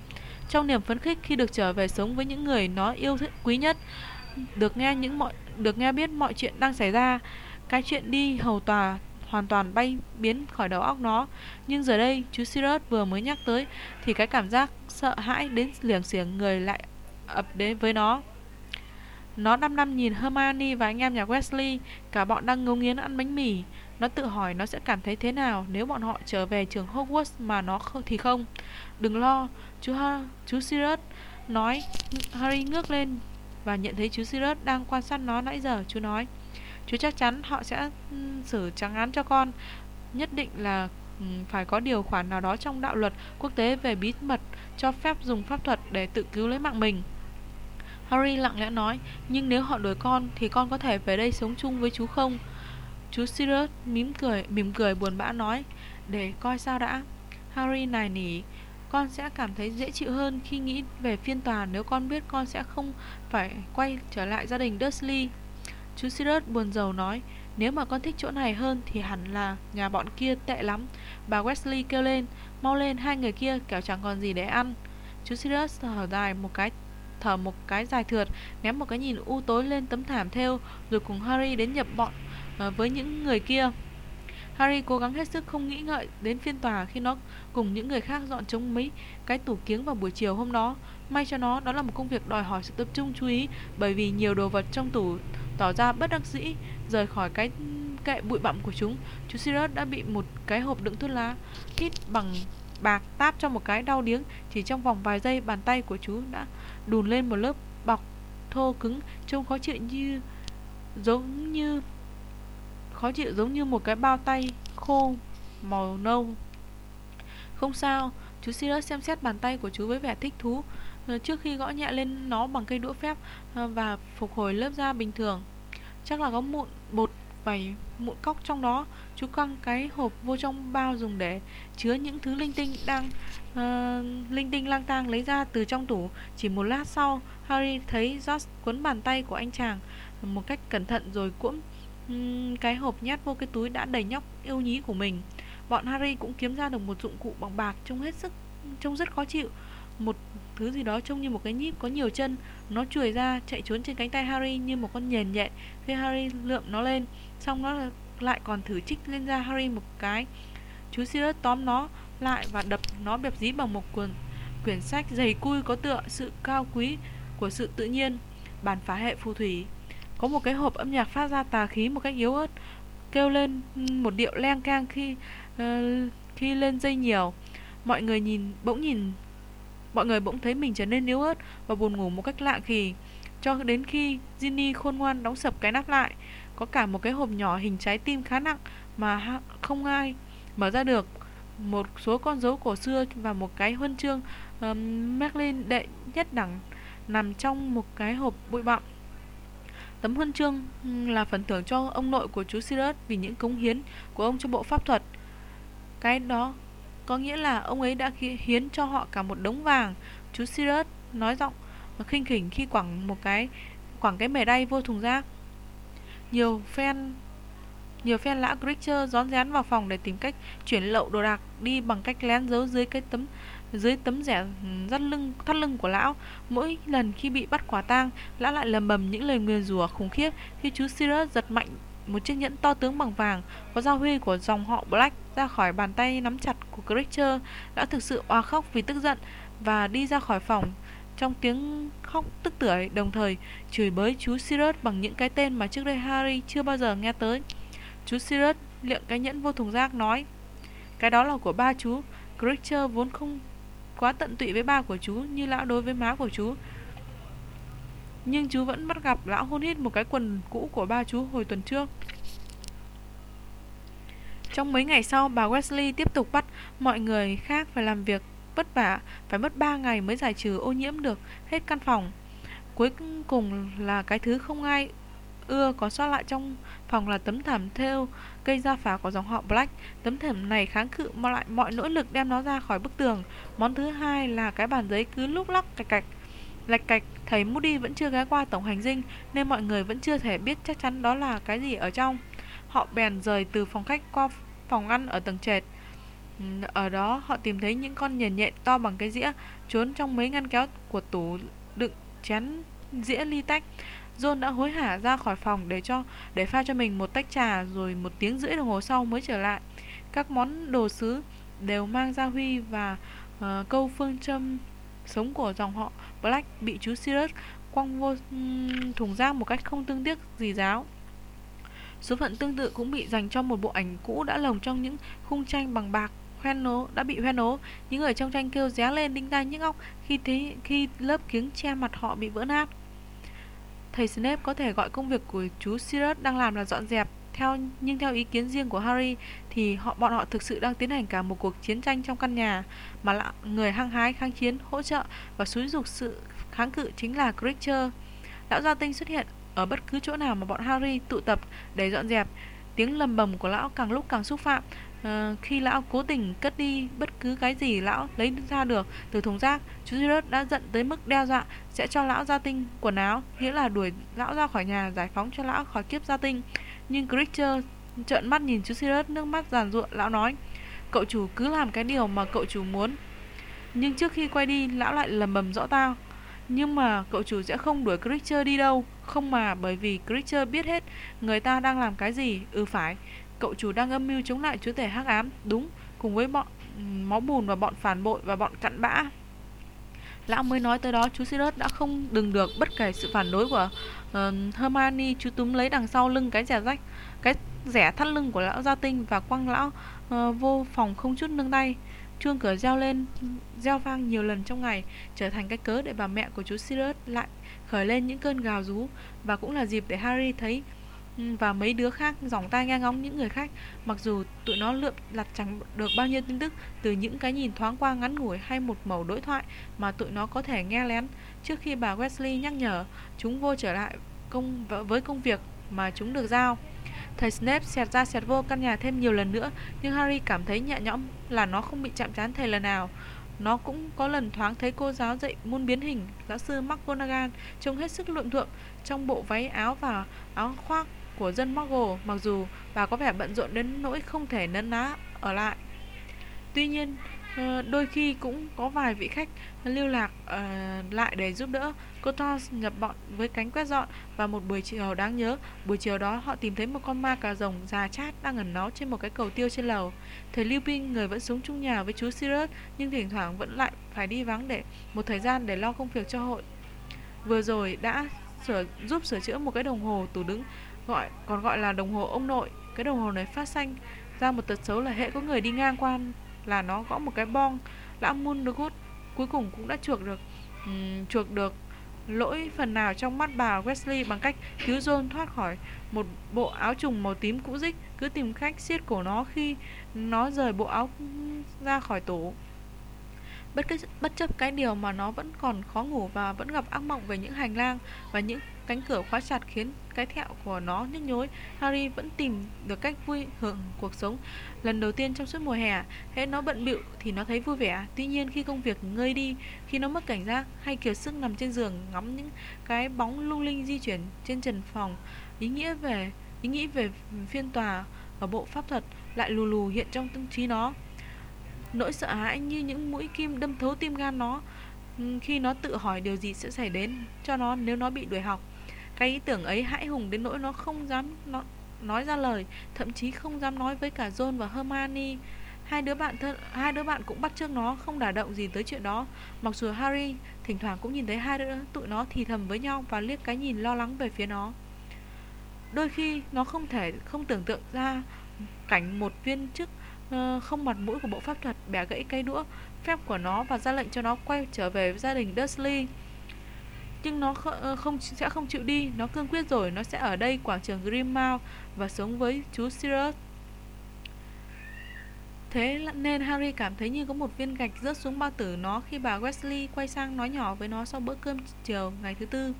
trong niềm phấn khích khi được trở về sống với những người nó yêu thích quý nhất được nghe những mọi được nghe biết mọi chuyện đang xảy ra cái chuyện đi hầu tòa hoàn toàn bay biến khỏi đầu óc nó. Nhưng giờ đây, chú Sirius vừa mới nhắc tới thì cái cảm giác sợ hãi đến liềng xiềng người lại ập đến với nó. Nó năm năm nhìn Hermione và anh em nhà Wesley, cả bọn đang ngấu nghiến ăn bánh mì. Nó tự hỏi nó sẽ cảm thấy thế nào nếu bọn họ trở về trường Hogwarts mà nó không thì không. Đừng lo, chú ha, chú Sirius nói. Harry ngước lên và nhận thấy chú Sirius đang quan sát nó nãy giờ. Chú nói, chú chắc chắn họ sẽ xử trắng án cho con. Nhất định là phải có điều khoản nào đó trong đạo luật quốc tế về bí mật cho phép dùng pháp thuật để tự cứu lấy mạng mình. Harry lặng lẽ nói, nhưng nếu họ đuổi con thì con có thể về đây sống chung với chú không? Chú Sirius mỉm cười, mỉm cười buồn bã nói, để coi sao đã. Harry nài nỉ, con sẽ cảm thấy dễ chịu hơn khi nghĩ về phiên tòa nếu con biết con sẽ không phải quay trở lại gia đình Dursley. Chú Sirius buồn rầu nói, nếu mà con thích chỗ này hơn thì hẳn là nhà bọn kia tệ lắm. Bà Wesley kêu lên, mau lên hai người kia kẻo chẳng còn gì để ăn. Chú Sirius thở dài một cái thở một cái dài thượt, ném một cái nhìn u tối lên tấm thảm theo, rồi cùng Harry đến nhập bọn ờ, với những người kia. Harry cố gắng hết sức không nghĩ ngợi đến phiên tòa khi nó cùng những người khác dọn chống mấy cái tủ kiếng vào buổi chiều hôm đó. May cho nó, đó là một công việc đòi hỏi sự tập trung chú ý bởi vì nhiều đồ vật trong tủ tỏ ra bất đắc dĩ rời khỏi cái kệ bụi bặm của chúng. Chú Sirius đã bị một cái hộp đựng thuốc lá hít bằng bạc táp cho một cái đau điếng. Chỉ trong vòng vài giây bàn tay của chú đã đùn lên một lớp bọc thô cứng trông khó chịu như giống như khó chịu giống như một cái bao tay khô màu nâu. Không sao, chú Sirius xem xét bàn tay của chú với vẻ thích thú ờ, trước khi gõ nhẹ lên nó bằng cây đũa phép ờ, và phục hồi lớp da bình thường. Chắc là có mụn bảy mụn cóc trong đó. Chú quăng cái hộp vô trong bao dùng để chứa những thứ linh tinh đang uh, linh tinh lang tang lấy ra từ trong tủ. Chỉ một lát sau harry thấy george quấn bàn tay của anh chàng một cách cẩn thận rồi cuỗm um, cái hộp nhét vô cái túi đã đầy nhóc yêu nhí của mình. Bọn harry cũng kiếm ra được một dụng cụ bằng bạc trông hết sức trông rất khó chịu. Một thứ gì đó trông như một cái nhíp có nhiều chân. Nó chuồi ra chạy trốn trên cánh tay harry như một con nhền nhện khi harry lượm nó lên xong nó lại còn thử trích lên da harry một cái. Chú sirius tóm nó lại và đập nó bẹp dí bằng một cuốn quyển sách dày cui có tựa sự cao quý của sự tự nhiên bàn phá hệ phù thủy. Có một cái hộp âm nhạc phát ra tà khí một cách yếu ớt kêu lên một điệu leng keng khi uh, khi lên dây nhiều. Mọi người nhìn bỗng nhìn mọi người bỗng thấy mình trở nên yếu ớt và buồn ngủ một cách lạ kỳ cho đến khi Ginny khôn ngoan đóng sập cái nắp lại có cả một cái hộp nhỏ hình trái tim khá nặng mà không ai mở ra được. Một số con dấu cổ xưa và một cái huân chương um, Merlin đệ nhất đẳng nằm trong một cái hộp bụi bặm. Tấm huân chương là phần thưởng cho ông nội của chú Sirius vì những cống hiến của ông cho bộ pháp thuật. Cái đó có nghĩa là ông ấy đã hiến cho họ cả một đống vàng. Chú Sirius nói giọng khinh khỉnh khi quẳng một cái quẳng cái mề đay vô thùng rác nhiều fan nhiều fan lã Gritcher rón rén vào phòng để tìm cách chuyển lậu đồ đạc đi bằng cách lén giấu dưới cái tấm, dưới tấm rẻ dắt lưng, thắt lưng của lão. Mỗi lần khi bị bắt quả tang, lão lại lầm bầm những lời nguyền rủa khủng khiếp khi chú Sirius giật mạnh một chiếc nhẫn to tướng bằng vàng, có giao huy của dòng họ Black ra khỏi bàn tay nắm chặt của Gritcher lão thực sự oa khóc vì tức giận và đi ra khỏi phòng trong tiếng khóc tức tưởi đồng thời chửi bới chú Sirius bằng những cái tên mà trước đây Harry chưa bao giờ nghe tới. Chú Sirius liệng cái nhẫn vô thùng rác nói Cái đó là của ba chú. Creature vốn không quá tận tụy với ba của chú như lão đối với má của chú. Nhưng chú vẫn bắt gặp lão hôn hít một cái quần cũ của ba chú hồi tuần trước. Trong mấy ngày sau, bà Wesley tiếp tục bắt mọi người khác phải làm việc vất vả, phải mất 3 ngày mới giải trừ ô nhiễm được hết căn phòng. Cuối cùng là cái thứ không ai ưa có sót lại trong phòng là tấm thảm theo cây da phá của dòng họ Black. Tấm thảm này kháng cự mọi lại mọi nỗ lực đem nó ra khỏi bức tường. Món thứ hai là cái bàn giấy cứ lúc lắc cạch cạch. Lạch cạch, thấy Moody vẫn chưa ghé qua tổng hành dinh nên mọi người vẫn chưa thể biết chắc chắn đó là cái gì ở trong. Họ bèn rời từ phòng khách qua phòng ăn ở tầng trệt. Ở đó họ tìm thấy những con nhện nhện to bằng cái dĩa trốn trong mấy ngăn kéo của tủ đựng chén dĩa ly tách. John đã hối hả ra khỏi phòng để cho để pha cho mình một tách trà rồi một tiếng rưỡi đồng hồ sau mới trở lại. Các món đồ sứ đều mang ra huy và uh, câu phương châm sống của dòng họ Black bị chú Sirius quăng vô thùng rác một cách không tương tiếc gì giáo. Số phận tương tự cũng bị dành cho một bộ ảnh cũ đã lồng trong những khung tranh bằng bạc hoen nố, đã bị hoen nố. Những người trong tranh kêu ré lên đinh tai nhức óc khi thấy, khi lớp kiếng che mặt họ bị vỡ nát. Thầy Snape có thể gọi công việc của chú Sirius đang làm là dọn dẹp theo, nhưng theo ý kiến riêng của Harry thì họ, bọn họ thực sự đang tiến hành cả một cuộc chiến tranh trong căn nhà, mà là người hăng hái kháng chiến, hỗ trợ và xúi dục sự kháng cự chính là Creature. Lão gia tinh xuất hiện ở bất cứ chỗ nào mà bọn Harry tụ tập để dọn dẹp. Tiếng lầm bầm của lão càng lúc càng xúc phạm. À, khi lão cố tình cất đi bất cứ cái gì lão lấy ra được từ thùng rác, chú Sirius đã giận tới mức đe dọa sẽ cho lão gia tinh quần áo, nghĩa là đuổi lão ra khỏi nhà, giải phóng cho lão khỏi kiếp gia tinh. Nhưng Creature trợn mắt nhìn chú Sirius nước mắt giàn ruộng, lão nói: "Cậu chủ cứ làm cái điều mà cậu chủ muốn." Nhưng trước khi quay đi, lão lại lầm bầm rõ tao: nhưng mà cậu chủ sẽ không đuổi Creature đi đâu Không mà bởi vì Creature biết hết Người ta đang làm cái gì Ừ phải Cậu chủ đang âm mưu chống lại chúa tể hắc ám. Đúng Cùng với bọn ừ, máu bùn và bọn phản bội và bọn cặn bã. Lão mới nói tới đó chú Sirius đã không đừng được bất kể sự phản đối của uh, Hermione chú túm lấy đằng sau lưng cái rẻ rách cái rẻ thắt lưng của lão gia tinh và quăng lão uh, vô phòng không chút nương tay. Chuông cửa reo lên, reo vang nhiều lần trong ngày, trở thành cái cớ để bà mẹ của chú Sirius lại khởi lên những cơn gào rú. Và cũng là dịp để Harry thấy Ừ, và mấy đứa khác giỏng tai nghe ngóng những người khách mặc dù tụi nó lượm lặt chẳng được bao nhiêu tin tức từ những cái nhìn thoáng qua ngắn ngủi hay một mẩu đối thoại mà tụi nó có thể nghe lén. Trước khi bà Wesley nhắc nhở, chúng vô trở lại công, với công việc mà chúng được giao. Thầy Snape xẹt ra xẹt vô căn nhà thêm nhiều lần nữa, Nhưng Harry cảm thấy nhẹ nhõm là nó không bị chạm trán thầy lần nào. Nó cũng có lần thoáng thấy cô giáo dạy môn biến hình Giáo sư McGonagall trông hết sức luộm thuộm, Trong bộ váy áo và áo khoác của dân Muggle Mặc dù bà có vẻ bận rộn đến nỗi không thể nấn ná ở lại Tuy nhiên ờ, đôi khi cũng có vài vị khách lưu lạc uh, lại để giúp đỡ. Cô thors nhập bọn với cánh quét dọn và một buổi chiều đáng nhớ. Buổi chiều đó họ tìm thấy một con ma cà rồng già chát đang ẩn náu trên một cái cầu tiêu trên lầu. Thầy Lưu Binh người vẫn sống chung nhà với chú Sirius nhưng thỉnh thoảng vẫn lại phải đi vắng để một thời gian để lo công việc cho hội. Vừa rồi đã sửa, giúp sửa chữa một cái đồng hồ tủ đứng gọi còn gọi là đồng hồ ông nội. Cái đồng hồ này phát xanh ra một tật xấu là hệ có người đi ngang qua là nó gõ một cái bong lão mun được hút cuối cùng cũng đã chuộc được um, chuộc được lỗi phần nào trong mắt bà Wesley bằng cách cứu John thoát khỏi một bộ áo trùng màu tím cũ rích cứ tìm cách siết cổ nó khi nó rời bộ áo ra khỏi tủ bất, bất chấp cái điều mà nó vẫn còn khó ngủ và vẫn gặp ác mộng về những hành lang và những cánh cửa khóa chặt khiến cái thẹo của nó nhức nhối Harry vẫn tìm được cách vui hưởng cuộc sống. Lần đầu tiên trong suốt mùa hè hễ nó bận bịu thì nó thấy vui vẻ. Tuy nhiên khi công việc ngơi đi khi nó mất cảnh giác hay kiệt sức nằm trên giường ngắm những cái bóng lung linh di chuyển trên trần phòng ý nghĩa về ý nghĩ về phiên tòa ở bộ pháp thuật lại lù lù hiện trong tâm trí nó nỗi sợ hãi như những mũi kim đâm thấu tim gan nó ừ, khi nó tự hỏi điều gì sẽ xảy đến cho nó nếu nó bị đuổi học cái ý tưởng ấy hãi hùng đến nỗi nó không dám nó nói ra lời, thậm chí không dám nói với cả John và Hermione. Hai đứa bạn thân, hai đứa bạn cũng bắt chước nó không đả động gì tới chuyện đó. Mặc dù Harry thỉnh thoảng cũng nhìn thấy hai đứa tụi nó thì thầm với nhau và liếc cái nhìn lo lắng về phía nó. Đôi khi nó không thể không tưởng tượng ra cảnh một viên chức Ờ, không mặt mũi của bộ pháp thuật bẻ gãy cây đũa phép của nó và ra lệnh cho nó quay trở về với gia đình Dursley. Nhưng nó ờ, không sẽ không chịu đi. Nó cương quyết rồi nó sẽ ở đây quảng trường Grimmauld và sống với chú Sirius. Thế nên Harry cảm thấy như có một viên gạch rớt xuống bao tử nó khi bà Wesley quay sang nói nhỏ với nó sau bữa cơm chiều ngày thứ tư.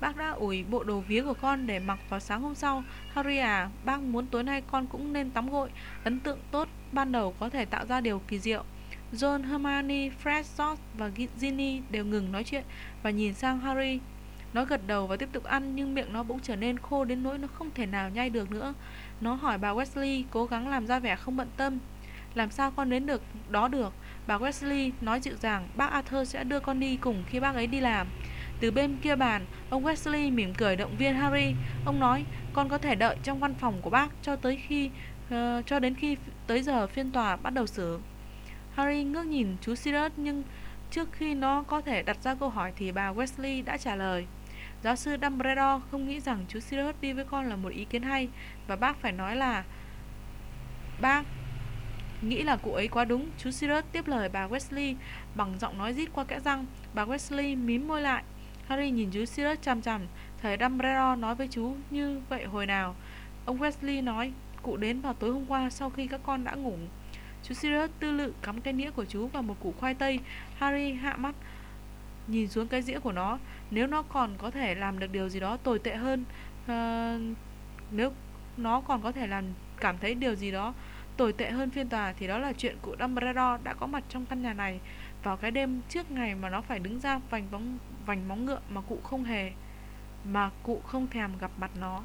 Bác đã ủi bộ đồ vía của con để mặc vào sáng hôm sau. Harry à, bác muốn tối nay con cũng nên tắm gội. Ấn tượng tốt ban đầu có thể tạo ra điều kỳ diệu. John, Hermione, Fred, George và Ginny đều ngừng nói chuyện và nhìn sang Harry. Nó gật đầu và tiếp tục ăn nhưng miệng nó bỗng trở nên khô đến nỗi nó không thể nào nhai được nữa. Nó hỏi bà Wesley cố gắng làm ra vẻ không bận tâm. Làm sao con đến được đó được? Bà Wesley nói dịu dàng bác Arthur sẽ đưa con đi cùng khi bác ấy đi làm. Từ bên kia bàn, ông Wesley mỉm cười động viên Harry. Ông nói con có thể đợi trong văn phòng của bác cho tới khi uh, cho đến khi tới giờ phiên tòa bắt đầu xử. Harry ngước nhìn chú Sirius nhưng trước khi nó có thể đặt ra câu hỏi thì bà Wesley đã trả lời. Giáo sư Dumbledore không nghĩ rằng chú Sirius đi với con là một ý kiến hay Và bác phải nói là Bác Nghĩ là cụ ấy quá đúng Chú Sirius tiếp lời bà Wesley Bằng giọng nói rít qua kẽ răng Bà Wesley mím môi lại Harry nhìn chú Sirius chằm chằm Thầy Dumbledore nói với chú như vậy hồi nào? Ông Wesley nói Cụ đến vào tối hôm qua sau khi các con đã ngủ. Chú Sirius tư lự cắm cái nĩa của chú vào một củ khoai tây. Harry hạ mắt Nhìn xuống cái dĩa của nó. Nếu nó còn có thể làm được điều gì đó tồi tệ hơn uh, Nếu nó còn có thể làm cảm thấy điều gì đó tồi tệ hơn phiên tòa Thì đó là chuyện cụ Dumbledore đã có mặt trong căn nhà này. Vào cái đêm trước ngày mà nó phải đứng ra vành bóng, vành móng ngựa mà cụ không hề Mà cụ không thèm gặp mặt nó.